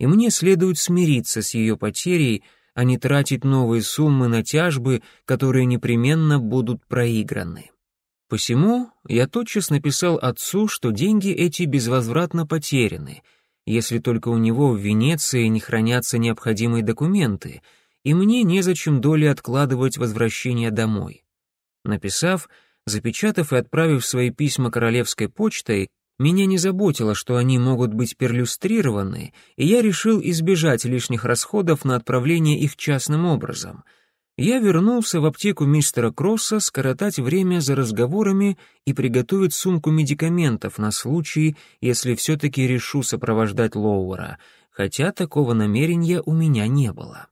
И мне следует смириться с ее потерей, а не тратить новые суммы на тяжбы, которые непременно будут проиграны. Посему я тотчас написал отцу, что деньги эти безвозвратно потеряны, если только у него в Венеции не хранятся необходимые документы, и мне незачем доли откладывать возвращение домой. Написав, запечатав и отправив свои письма королевской почтой, меня не заботило, что они могут быть перлюстрированы, и я решил избежать лишних расходов на отправление их частным образом — я вернулся в аптеку мистера Кросса скоротать время за разговорами и приготовить сумку медикаментов на случай, если все-таки решу сопровождать Лоуэра, хотя такого намерения у меня не было.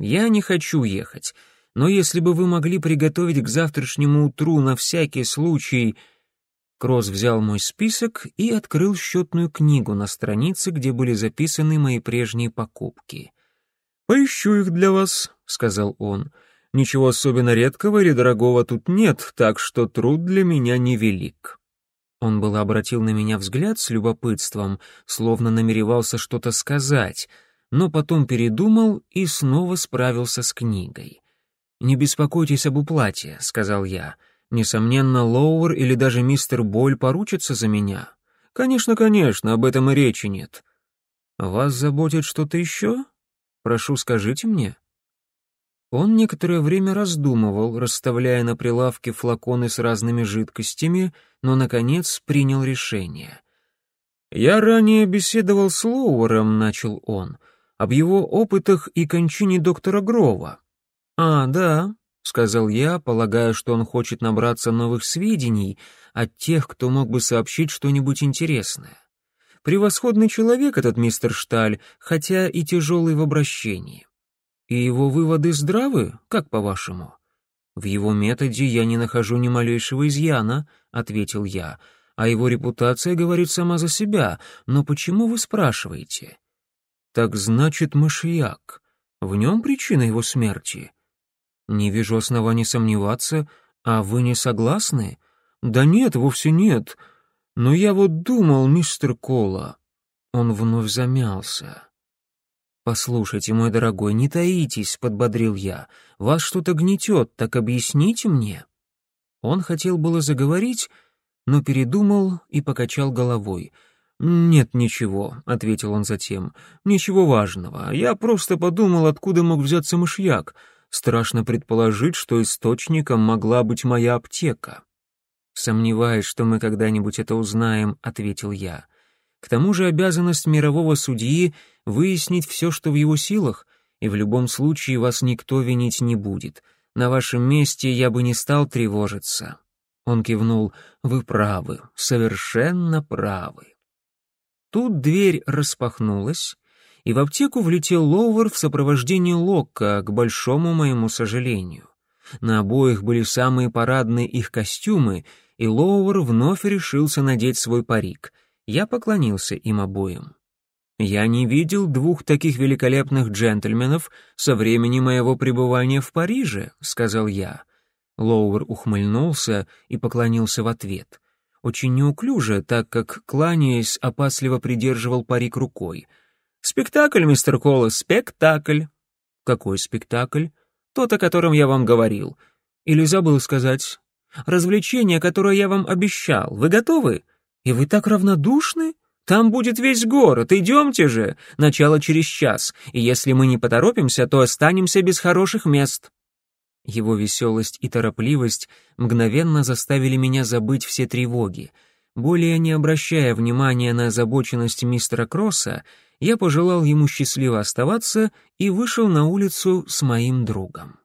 Я не хочу ехать, но если бы вы могли приготовить к завтрашнему утру на всякий случай... Кросс взял мой список и открыл счетную книгу на странице, где были записаны мои прежние покупки. «Поищу их для вас», — сказал он. «Ничего особенно редкого или дорогого тут нет, так что труд для меня невелик». Он было обратил на меня взгляд с любопытством, словно намеревался что-то сказать, но потом передумал и снова справился с книгой. «Не беспокойтесь об уплате», — сказал я. «Несомненно, Лоуэр или даже мистер Боль поручатся за меня». «Конечно, конечно, об этом и речи нет». «Вас заботит что-то еще?» Прошу, скажите мне». Он некоторое время раздумывал, расставляя на прилавке флаконы с разными жидкостями, но, наконец, принял решение. «Я ранее беседовал с Лоуэром», — начал он, — «об его опытах и кончине доктора Грова». «А, да», — сказал я, полагая, что он хочет набраться новых сведений от тех, кто мог бы сообщить что-нибудь интересное. Превосходный человек этот мистер Шталь, хотя и тяжелый в обращении. И его выводы здравы, как по-вашему? В его методе я не нахожу ни малейшего изъяна, ответил я, а его репутация говорит сама за себя, но почему вы спрашиваете? Так значит, мышьяк. В нем причина его смерти. Не вижу оснований сомневаться, а вы не согласны? Да нет, вовсе нет. «Но я вот думал, мистер Кола...» Он вновь замялся. «Послушайте, мой дорогой, не таитесь», — подбодрил я. «Вас что-то гнетет, так объясните мне». Он хотел было заговорить, но передумал и покачал головой. «Нет ничего», — ответил он затем. «Ничего важного. Я просто подумал, откуда мог взяться мышьяк. Страшно предположить, что источником могла быть моя аптека». «Сомневаюсь, что мы когда-нибудь это узнаем», — ответил я. «К тому же обязанность мирового судьи — выяснить все, что в его силах, и в любом случае вас никто винить не будет. На вашем месте я бы не стал тревожиться». Он кивнул. «Вы правы, совершенно правы». Тут дверь распахнулась, и в аптеку влетел Лоуэр в сопровождении Локка, к большому моему сожалению. На обоих были самые парадные их костюмы, и Лоуэр вновь решился надеть свой парик. Я поклонился им обоим. Я не видел двух таких великолепных джентльменов со времени моего пребывания в Париже, сказал я. Лоуэр ухмыльнулся и поклонился в ответ. Очень неуклюже, так как, кланяясь, опасливо придерживал парик рукой. «Спектакль, мистер Коллес, спектакль!» «Какой спектакль?» «Тот, о котором я вам говорил. Или забыл сказать. Развлечение, которое я вам обещал. Вы готовы? И вы так равнодушны? Там будет весь город, идемте же. Начало через час, и если мы не поторопимся, то останемся без хороших мест». Его веселость и торопливость мгновенно заставили меня забыть все тревоги. Более не обращая внимания на озабоченность мистера Кросса, я пожелал ему счастливо оставаться и вышел на улицу с моим другом.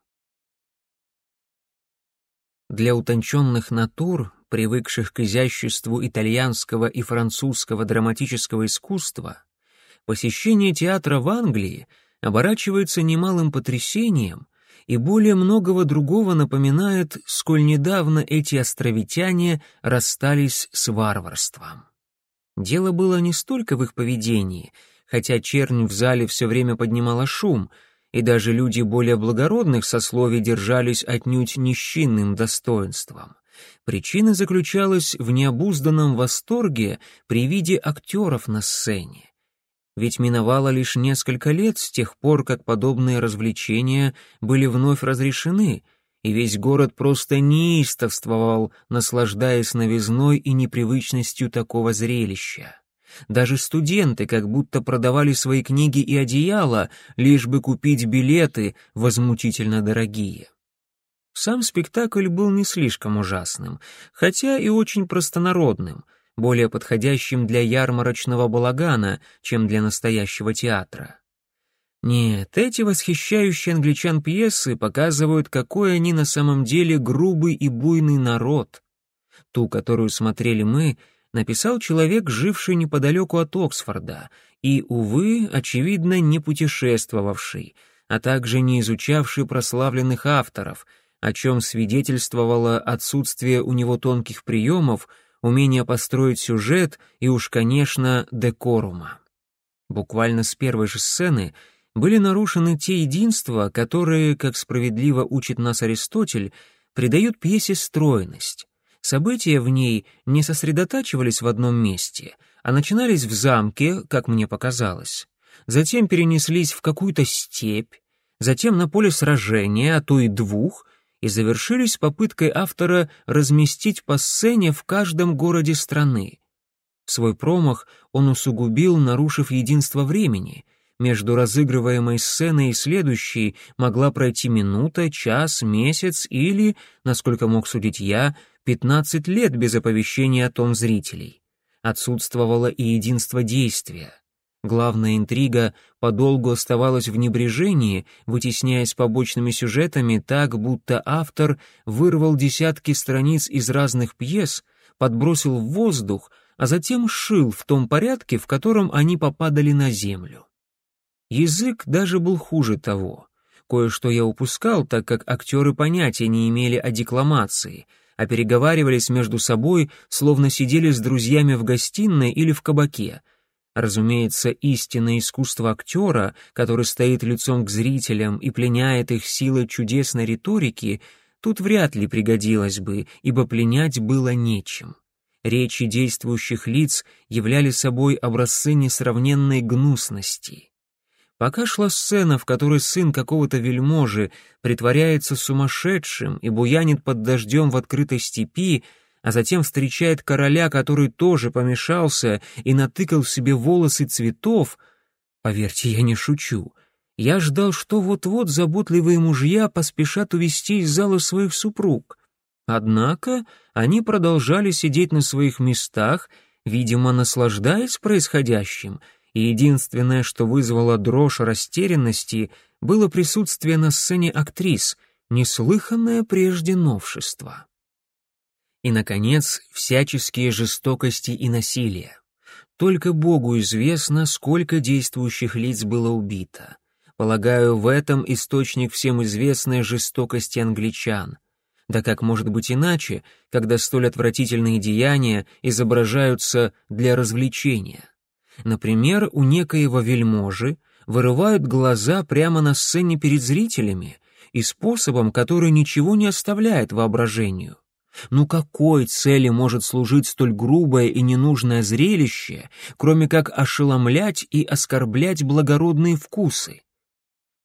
Для утонченных натур, привыкших к изяществу итальянского и французского драматического искусства, посещение театра в Англии оборачивается немалым потрясением и более многого другого напоминает, сколь недавно эти островитяне расстались с варварством. Дело было не столько в их поведении, хотя чернь в зале все время поднимала шум — и даже люди более благородных сословий держались отнюдь нищинным достоинством. Причина заключалась в необузданном восторге при виде актеров на сцене. Ведь миновало лишь несколько лет с тех пор, как подобные развлечения были вновь разрешены, и весь город просто неистовствовал, наслаждаясь новизной и непривычностью такого зрелища. Даже студенты как будто продавали свои книги и одеяла, лишь бы купить билеты, возмутительно дорогие. Сам спектакль был не слишком ужасным, хотя и очень простонародным, более подходящим для ярмарочного балагана, чем для настоящего театра. Нет, эти восхищающие англичан пьесы показывают, какой они на самом деле грубый и буйный народ. Ту, которую смотрели мы, написал человек, живший неподалеку от Оксфорда и, увы, очевидно, не путешествовавший, а также не изучавший прославленных авторов, о чем свидетельствовало отсутствие у него тонких приемов, умение построить сюжет и уж, конечно, декорума. Буквально с первой же сцены были нарушены те единства, которые, как справедливо учит нас Аристотель, придают пьесе стройность. События в ней не сосредотачивались в одном месте, а начинались в замке, как мне показалось. Затем перенеслись в какую-то степь, затем на поле сражения, а то и двух, и завершились попыткой автора разместить по сцене в каждом городе страны. Свой промах он усугубил, нарушив единство времени. Между разыгрываемой сценой и следующей могла пройти минута, час, месяц или, насколько мог судить я, 15 лет без оповещения о том зрителей. Отсутствовало и единство действия. Главная интрига подолгу оставалась в небрежении, вытесняясь побочными сюжетами так, будто автор вырвал десятки страниц из разных пьес, подбросил в воздух, а затем шил в том порядке, в котором они попадали на землю. Язык даже был хуже того. Кое-что я упускал, так как актеры понятия не имели о декламации — а переговаривались между собой, словно сидели с друзьями в гостиной или в кабаке. Разумеется, истинное искусство актера, который стоит лицом к зрителям и пленяет их силой чудесной риторики, тут вряд ли пригодилось бы, ибо пленять было нечем. Речи действующих лиц являли собой образцы несравненной гнусности. Пока шла сцена, в которой сын какого-то вельможи притворяется сумасшедшим и буянит под дождем в открытой степи, а затем встречает короля, который тоже помешался и натыкал в себе волосы цветов, поверьте, я не шучу, я ждал, что вот-вот заботливые мужья поспешат увести из зала своих супруг. Однако они продолжали сидеть на своих местах, видимо, наслаждаясь происходящим — и единственное, что вызвало дрожь растерянности, было присутствие на сцене актрис, неслыханное прежде новшество. И, наконец, всяческие жестокости и насилие. Только Богу известно, сколько действующих лиц было убито. Полагаю, в этом источник всем известной жестокости англичан. Да как может быть иначе, когда столь отвратительные деяния изображаются для развлечения? Например, у некоего вельможи вырывают глаза прямо на сцене перед зрителями и способом, который ничего не оставляет воображению. Ну какой цели может служить столь грубое и ненужное зрелище, кроме как ошеломлять и оскорблять благородные вкусы?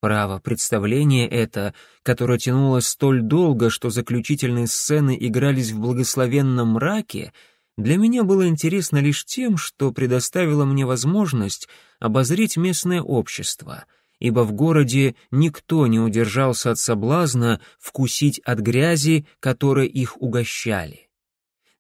Право, представление это, которое тянулось столь долго, что заключительные сцены игрались в благословенном мраке, для меня было интересно лишь тем, что предоставило мне возможность обозреть местное общество ибо в городе никто не удержался от соблазна вкусить от грязи, которой их угощали.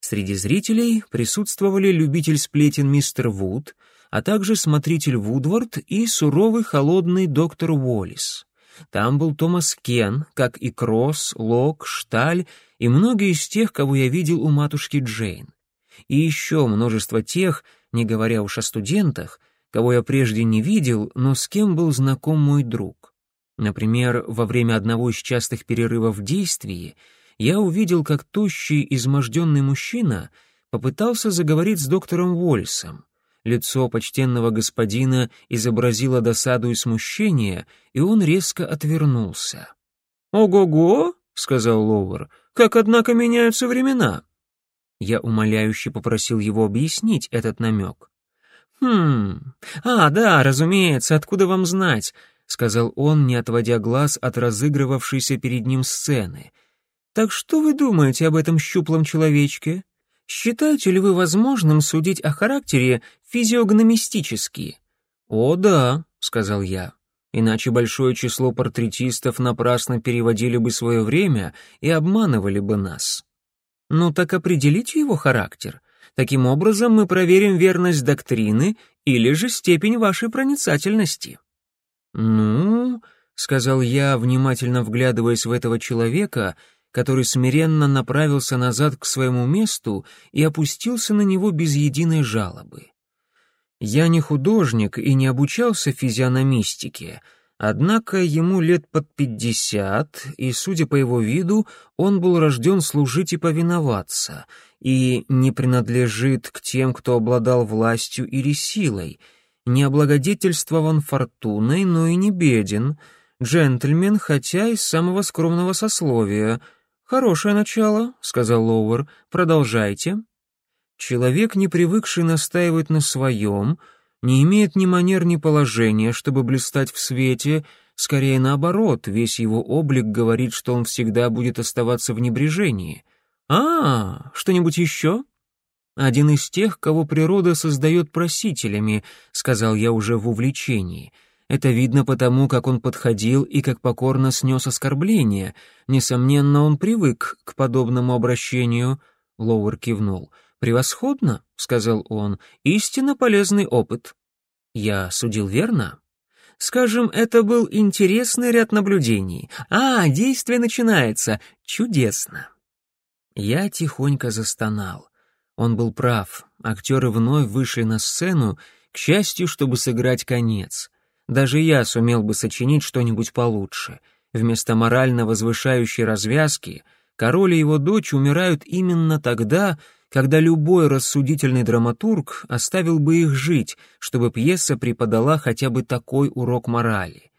Среди зрителей присутствовали любитель сплетен мистер Вуд, а также смотритель Вудвард и суровый холодный доктор Уоллес. Там был Томас Кен, как и Кросс, Лок, Шталь и многие из тех, кого я видел у матушки Джейн. И еще множество тех, не говоря уж о студентах, кого я прежде не видел, но с кем был знаком мой друг. Например, во время одного из частых перерывов в действии я увидел, как тощий, изможденный мужчина попытался заговорить с доктором Уоллесом. Лицо почтенного господина изобразило досаду и смущение, и он резко отвернулся. «Ого-го!» — сказал Лоуэр. «Как, однако, меняются времена!» Я умоляюще попросил его объяснить этот намек. «Хм... А, да, разумеется, откуда вам знать?» — сказал он, не отводя глаз от разыгрывавшейся перед ним сцены. «Так что вы думаете об этом щуплом человечке? Считаете ли вы возможным судить о характере физиогномистически? О, да, сказал я. Иначе большое число портретистов напрасно переводили бы свое время и обманывали бы нас. Ну так определите его характер. Таким образом мы проверим верность доктрины или же степень вашей проницательности. Ну, сказал я, внимательно вглядываясь в этого человека, — который смиренно направился назад к своему месту и опустился на него без единой жалобы. Я не художник и не обучался физиономистике, однако ему лет под пятьдесят, и, судя по его виду, он был рожден служить и повиноваться, и не принадлежит к тем, кто обладал властью или силой, не облагодетельствован фортуной, но и не беден, джентльмен, хотя из самого скромного сословия — «Хорошее начало», — сказал Лоуэр. «Продолжайте». «Человек, не привыкший настаивать на своем, не имеет ни манер, ни положения, чтобы блистать в свете, скорее наоборот, весь его облик говорит, что он всегда будет оставаться в небрежении. А, что-нибудь еще?» «Один из тех, кого природа создает просителями», — сказал я уже в увлечении — это видно потому, как он подходил и как покорно снес оскорбление. Несомненно, он привык к подобному обращению. Лоуэр кивнул. «Превосходно», — сказал он, — «истинно полезный опыт». «Я судил верно?» «Скажем, это был интересный ряд наблюдений. А, действие начинается. Чудесно». Я тихонько застонал. Он был прав. Актеры вновь вышли на сцену, к счастью, чтобы сыграть конец — даже я сумел бы сочинить что-нибудь получше. Вместо морально возвышающей развязки король и его дочь умирают именно тогда, когда любой рассудительный драматург оставил бы их жить, чтобы пьеса преподала хотя бы такой урок морали.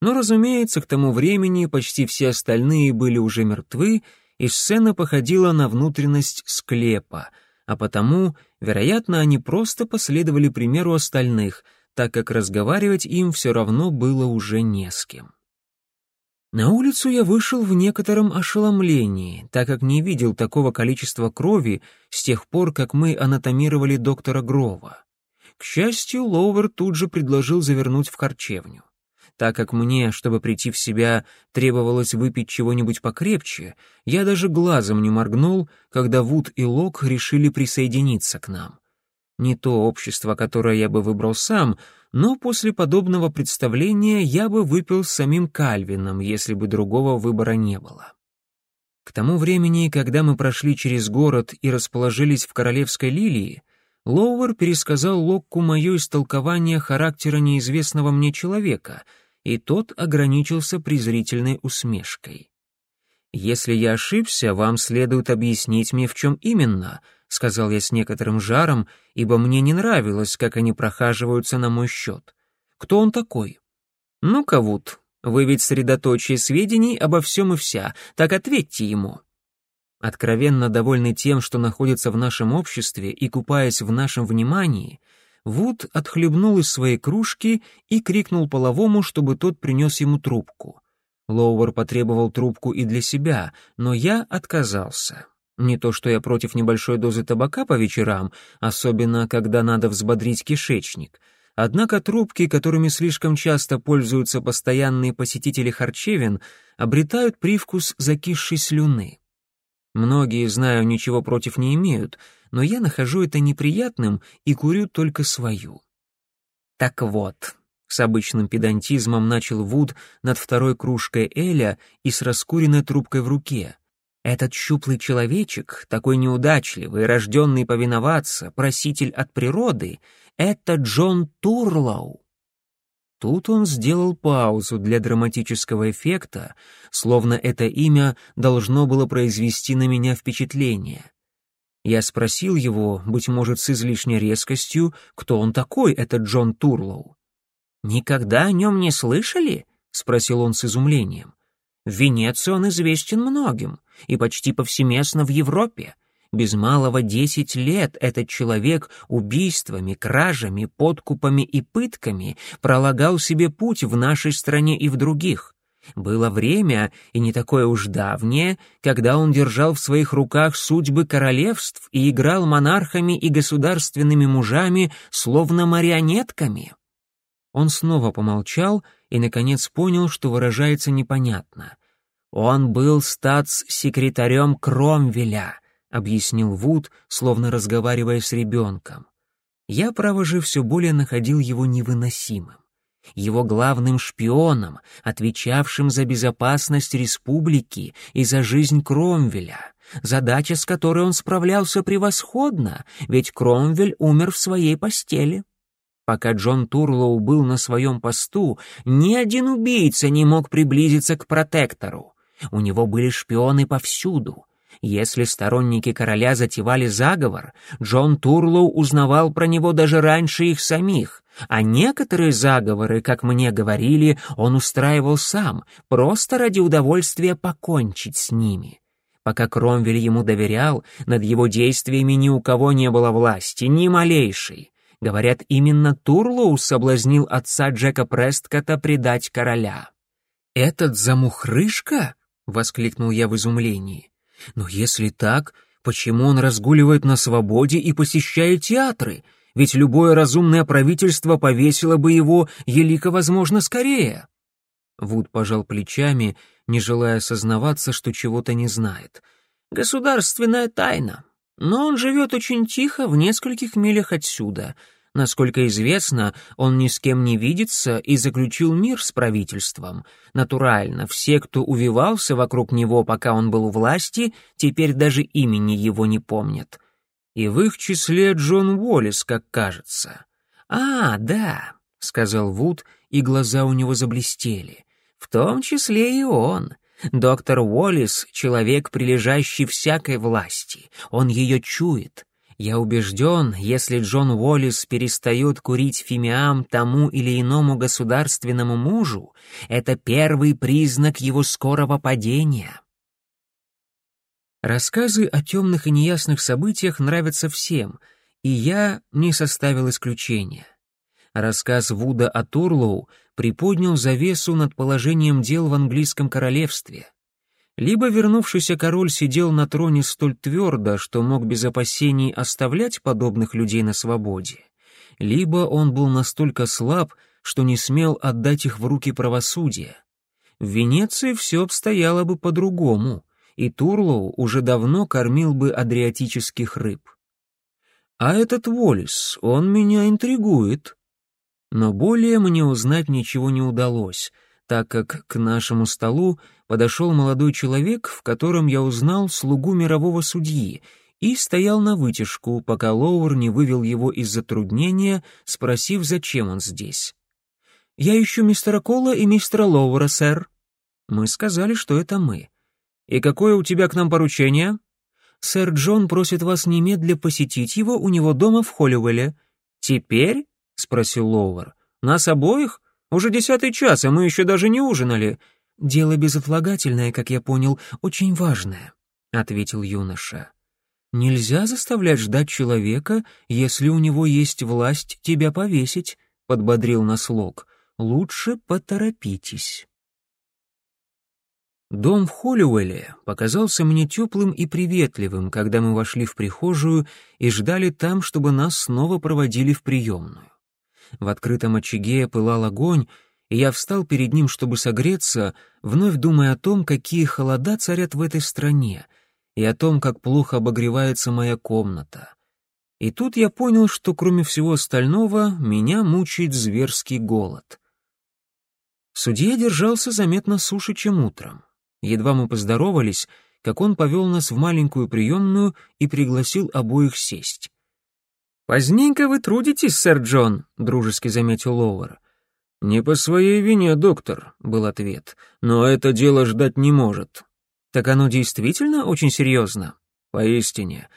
Но, разумеется, к тому времени почти все остальные были уже мертвы, и сцена походила на внутренность склепа, а потому, вероятно, они просто последовали примеру остальных — так как разговаривать им все равно было уже не с кем. На улицу я вышел в некотором ошеломлении, так как не видел такого количества крови с тех пор, как мы анатомировали доктора Грова. К счастью, Лоувер тут же предложил завернуть в харчевню. Так как мне, чтобы прийти в себя, требовалось выпить чего-нибудь покрепче, я даже глазом не моргнул, когда Вуд и Лок решили присоединиться к нам. Не то общество, которое я бы выбрал сам, но после подобного представления я бы выпил с самим Кальвином, если бы другого выбора не было. К тому времени, когда мы прошли через город и расположились в Королевской лилии, Лоуэр пересказал Локку мое истолкование характера неизвестного мне человека, и тот ограничился презрительной усмешкой. «Если я ошибся, вам следует объяснить мне, в чем именно», — сказал я с некоторым жаром, ибо мне не нравилось, как они прохаживаются на мой счет. «Кто он такой?» «Ну, Кавут, вы ведь средоточие сведений обо всем и вся, так ответьте ему». Откровенно довольный тем, что находится в нашем обществе и купаясь в нашем внимании, Вуд отхлебнул из своей кружки и крикнул половому, чтобы тот принес ему трубку. Лоуэр потребовал трубку и для себя, но я отказался. Не то что я против небольшой дозы табака по вечерам, особенно когда надо взбодрить кишечник. Однако трубки, которыми слишком часто пользуются постоянные посетители харчевин, обретают привкус закисшей слюны. Многие, знаю, ничего против не имеют, но я нахожу это неприятным и курю только свою. Так вот, с обычным педантизмом начал Вуд над второй кружкой Эля и с раскуренной трубкой в руке. Этот щуплый человечек, такой неудачливый, рожденный повиноваться, проситель от природы, это Джон Турлоу. Тут он сделал паузу для драматического эффекта, словно это имя должно было произвести на меня впечатление. Я спросил его, быть может, с излишней резкостью, кто он такой, этот Джон Турлоу. «Никогда о нем не слышали?» — спросил он с изумлением. «В Венеции он известен многим и почти повсеместно в Европе. Без малого десять лет этот человек убийствами, кражами, подкупами и пытками пролагал себе путь в нашей стране и в других. Было время, и не такое уж давнее, когда он держал в своих руках судьбы королевств и играл монархами и государственными мужами, словно марионетками. Он снова помолчал и, наконец, понял, что выражается непонятно. «Он был статс-секретарем Кромвеля», — объяснил Вуд, словно разговаривая с ребенком. Я, право же, все более находил его невыносимым. Его главным шпионом, отвечавшим за безопасность республики и за жизнь Кромвеля, задача, с которой он справлялся превосходно, ведь Кромвель умер в своей постели. Пока Джон Турлоу был на своем посту, ни один убийца не мог приблизиться к протектору. У него были шпионы повсюду. Если сторонники короля затевали заговор, Джон Турлоу узнавал про него даже раньше их самих, а некоторые заговоры, как мне говорили, он устраивал сам, просто ради удовольствия покончить с ними. Пока Кромвель ему доверял, над его действиями ни у кого не было власти, ни малейшей. Говорят, именно Турлоу соблазнил отца Джека Престкота предать короля. «Этот замухрышка?» — воскликнул я в изумлении. «Но если так, почему он разгуливает на свободе и посещает театры? Ведь любое разумное правительство повесило бы его, елико возможно, скорее». Вуд пожал плечами, не желая сознаваться, что чего-то не знает. «Государственная тайна. Но он живет очень тихо, в нескольких милях отсюда. Насколько известно, он ни с кем не видится и заключил мир с правительством. Натурально, все, кто увивался вокруг него, пока он был у власти, теперь даже имени его не помнят. И в их числе Джон Уоллес, как кажется. «А, да», — сказал Вуд, и глаза у него заблестели. «В том числе и он». Доктор Уоллес — человек, прилежащий всякой власти. Он ее чует. Я убежден, если Джон Уоллес перестает курить фимиам тому или иному государственному мужу, это первый признак его скорого падения. Рассказы о темных и неясных событиях нравятся всем, и я не составил исключения. Рассказ Вуда о Турлоу приподнял завесу над положением дел в английском королевстве. Либо вернувшийся король сидел на троне столь твердо, что мог без опасений оставлять подобных людей на свободе, либо он был настолько слаб, что не смел отдать их в руки правосудия. В Венеции все обстояло бы по-другому, и Турлоу уже давно кормил бы адриатических рыб. А этот Волис, он меня интригует. Но более мне узнать ничего не удалось — так как к нашему столу подошел молодой человек, в котором я узнал слугу мирового судьи, и стоял на вытяжку, пока Лоуэр не вывел его из затруднения, спросив, зачем он здесь. «Я ищу мистера Кола и мистера Лоуэра, сэр». Мы сказали, что это мы. «И какое у тебя к нам поручение?» «Сэр Джон просит вас немедля посетить его у него дома в Холливелле». «Теперь?» — спросил Лоуэр. «Нас обоих? Уже десятый час, а мы еще даже не ужинали. Дело безотлагательное, как я понял, очень важное, ответил юноша. Нельзя заставлять ждать человека, если у него есть власть тебя повесить, подбодрил нас Лок. Лучше поторопитесь. Дом в Холлиуэлле показался мне теплым и приветливым, когда мы вошли в прихожую и ждали там, чтобы нас снова проводили в приемную. В открытом очаге пылал огонь, и я встал перед ним, чтобы согреться, вновь думая о том, какие холода царят в этой стране, и о том, как плохо обогревается моя комната. И тут я понял, что кроме всего остального меня мучает зверский голод. Судья держался заметно суше, чем утром. Едва мы поздоровались, как он повел нас в маленькую приемную и пригласил обоих сесть. «Поздненько вы трудитесь, сэр Джон», — дружески заметил Лоуэр. «Не по своей вине, доктор», — был ответ, — «но это дело ждать не может». «Так оно действительно очень серьезно?» «Поистине.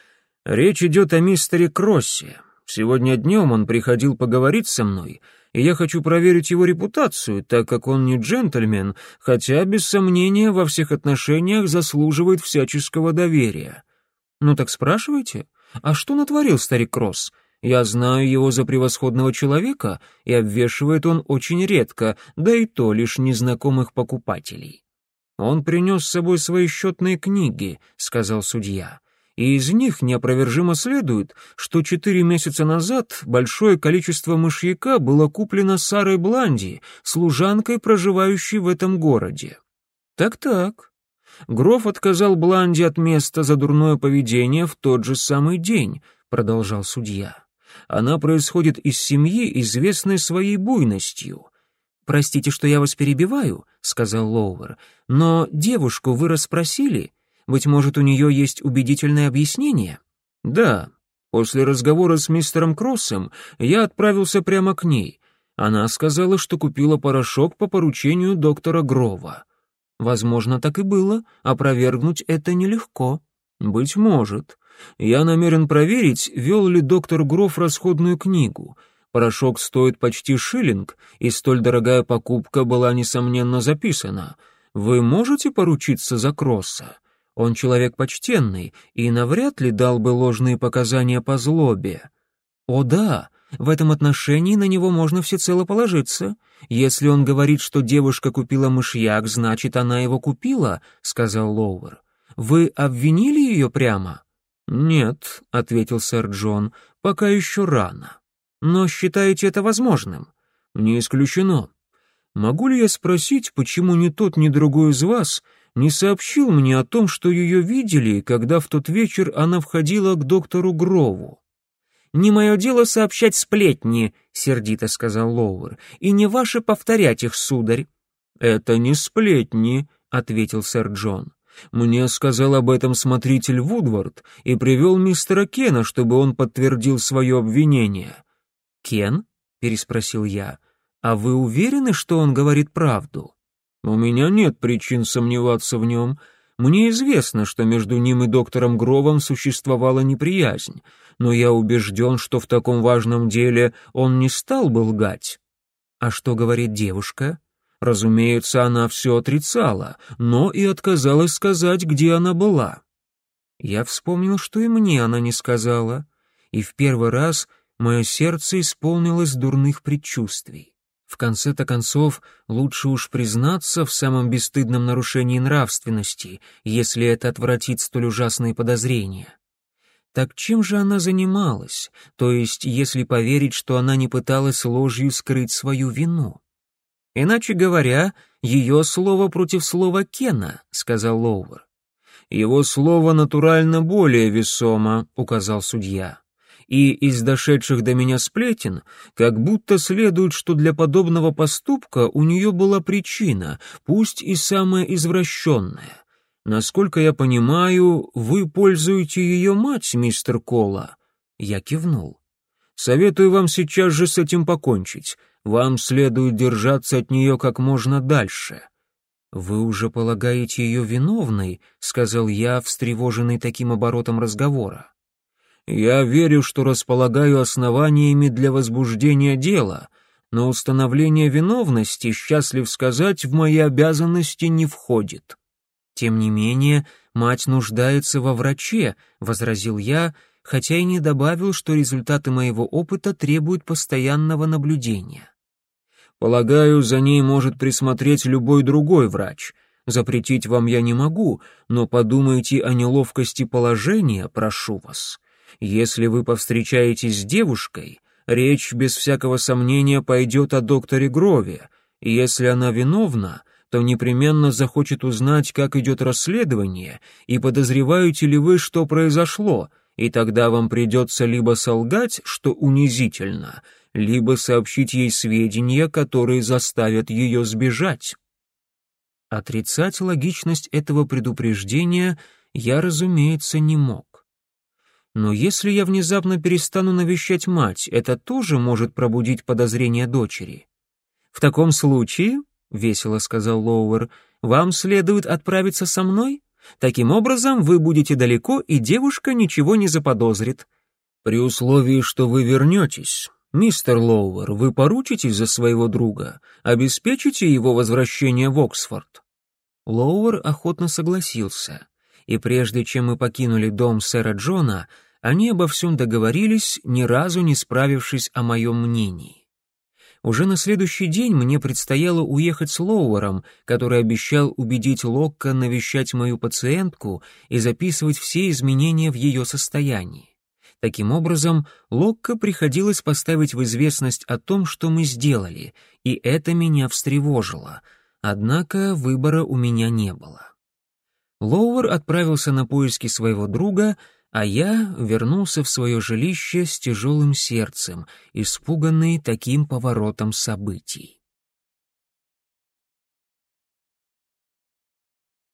Речь идет о мистере Кроссе. Сегодня днем он приходил поговорить со мной, и я хочу проверить его репутацию, так как он не джентльмен, хотя, без сомнения, во всех отношениях заслуживает всяческого доверия». «Ну так спрашивайте. А что натворил старик Кросс?» Я знаю его за превосходного человека, и обвешивает он очень редко, да и то лишь незнакомых покупателей. «Он принес с собой свои счетные книги», — сказал судья, «и из них неопровержимо следует, что четыре месяца назад большое количество мышьяка было куплено Сарой Бланди, служанкой, проживающей в этом городе». «Так-так». Гроф отказал Бланди от места за дурное поведение в тот же самый день, — продолжал судья. Она происходит из семьи, известной своей буйностью. «Простите, что я вас перебиваю», — сказал Лоувер, «но девушку вы расспросили? Быть может, у нее есть убедительное объяснение?» «Да. После разговора с мистером Кроссом я отправился прямо к ней. Она сказала, что купила порошок по поручению доктора Грова». «Возможно, так и было. Опровергнуть это нелегко». «Быть может. Я намерен проверить, вел ли доктор Гроф расходную книгу. Порошок стоит почти шиллинг, и столь дорогая покупка была, несомненно, записана. Вы можете поручиться за Кросса? Он человек почтенный и навряд ли дал бы ложные показания по злобе. О да, в этом отношении на него можно всецело положиться. Если он говорит, что девушка купила мышьяк, значит, она его купила, сказал Лоуэр. Вы обвинили ее прямо? «Нет», — ответил сэр Джон, — «пока еще рано». «Но считаете это возможным?» «Не исключено. Могу ли я спросить, почему ни тот, ни другой из вас не сообщил мне о том, что ее видели, когда в тот вечер она входила к доктору Грову?» «Не мое дело сообщать сплетни», — сердито сказал Лоуэр, — «и не ваше повторять их, сударь». «Это не сплетни», — ответил сэр Джон. Мне сказал об этом смотритель Вудвард и привел мистера Кена, чтобы он подтвердил свое обвинение». «Кен?» — переспросил я. «А вы уверены, что он говорит правду?» «У меня нет причин сомневаться в нем. Мне известно, что между ним и доктором Гровом существовала неприязнь, но я убежден, что в таком важном деле он не стал бы лгать». «А что говорит девушка?» Разумеется, она все отрицала, но и отказалась сказать, где она была. Я вспомнил, что и мне она не сказала, и в первый раз мое сердце исполнилось дурных предчувствий. В конце-то концов, лучше уж признаться в самом бесстыдном нарушении нравственности, если это отвратит столь ужасные подозрения. Так чем же она занималась, то есть если поверить, что она не пыталась ложью скрыть свою вину? Иначе говоря, ее слово против слова Кена, сказал Лоувер. Его слово натурально более весомо, указал судья. И из дошедших до меня сплетен, как будто следует, что для подобного поступка у нее была причина, пусть и самая извращенная. Насколько я понимаю, вы пользуете ее мать, мистер Кола. Я кивнул. Советую вам сейчас же с этим покончить. Вам следует держаться от нее как можно дальше». «Вы уже полагаете ее виновной?» — сказал я, встревоженный таким оборотом разговора. «Я верю, что располагаю основаниями для возбуждения дела, но установление виновности, счастлив сказать, в мои обязанности не входит». «Тем не менее, мать нуждается во враче», — возразил я, хотя и не добавил, что результаты моего опыта требуют постоянного наблюдения. Полагаю, за ней может присмотреть любой другой врач. Запретить вам я не могу, но подумайте о неловкости положения, прошу вас. Если вы повстречаетесь с девушкой, Речь, без всякого сомнения, пойдет о докторе Грове, если она виновна, то непременно захочет узнать, как идет расследование, и подозреваете ли вы, что произошло, и тогда вам придется либо солгать, что унизительно, либо сообщить ей сведения, которые заставят ее сбежать. Отрицать логичность этого предупреждения я, разумеется, не мог. Но если я внезапно перестану навещать мать, это тоже может пробудить подозрения дочери. В таком случае, — весело сказал Лоуэр, — вам следует отправиться со мной? Таким образом, вы будете далеко, и девушка ничего не заподозрит. При условии, что вы вернетесь. Мистер Лоуэр, вы поручитесь за своего друга, обеспечите его возвращение в Оксфорд. Лоуэр охотно согласился, и прежде чем мы покинули дом сэра Джона, они обо всем договорились, ни разу не справившись о моем мнении. Уже на следующий день мне предстояло уехать с Лоуэром, который обещал убедить Локка навещать мою пациентку и записывать все изменения в ее состоянии. Таким образом, Локка приходилось поставить в известность о том, что мы сделали, и это меня встревожило. Однако выбора у меня не было. Лоуэр отправился на поиски своего друга — а я вернулся в свое жилище с тяжелым сердцем, испуганный таким поворотом событий.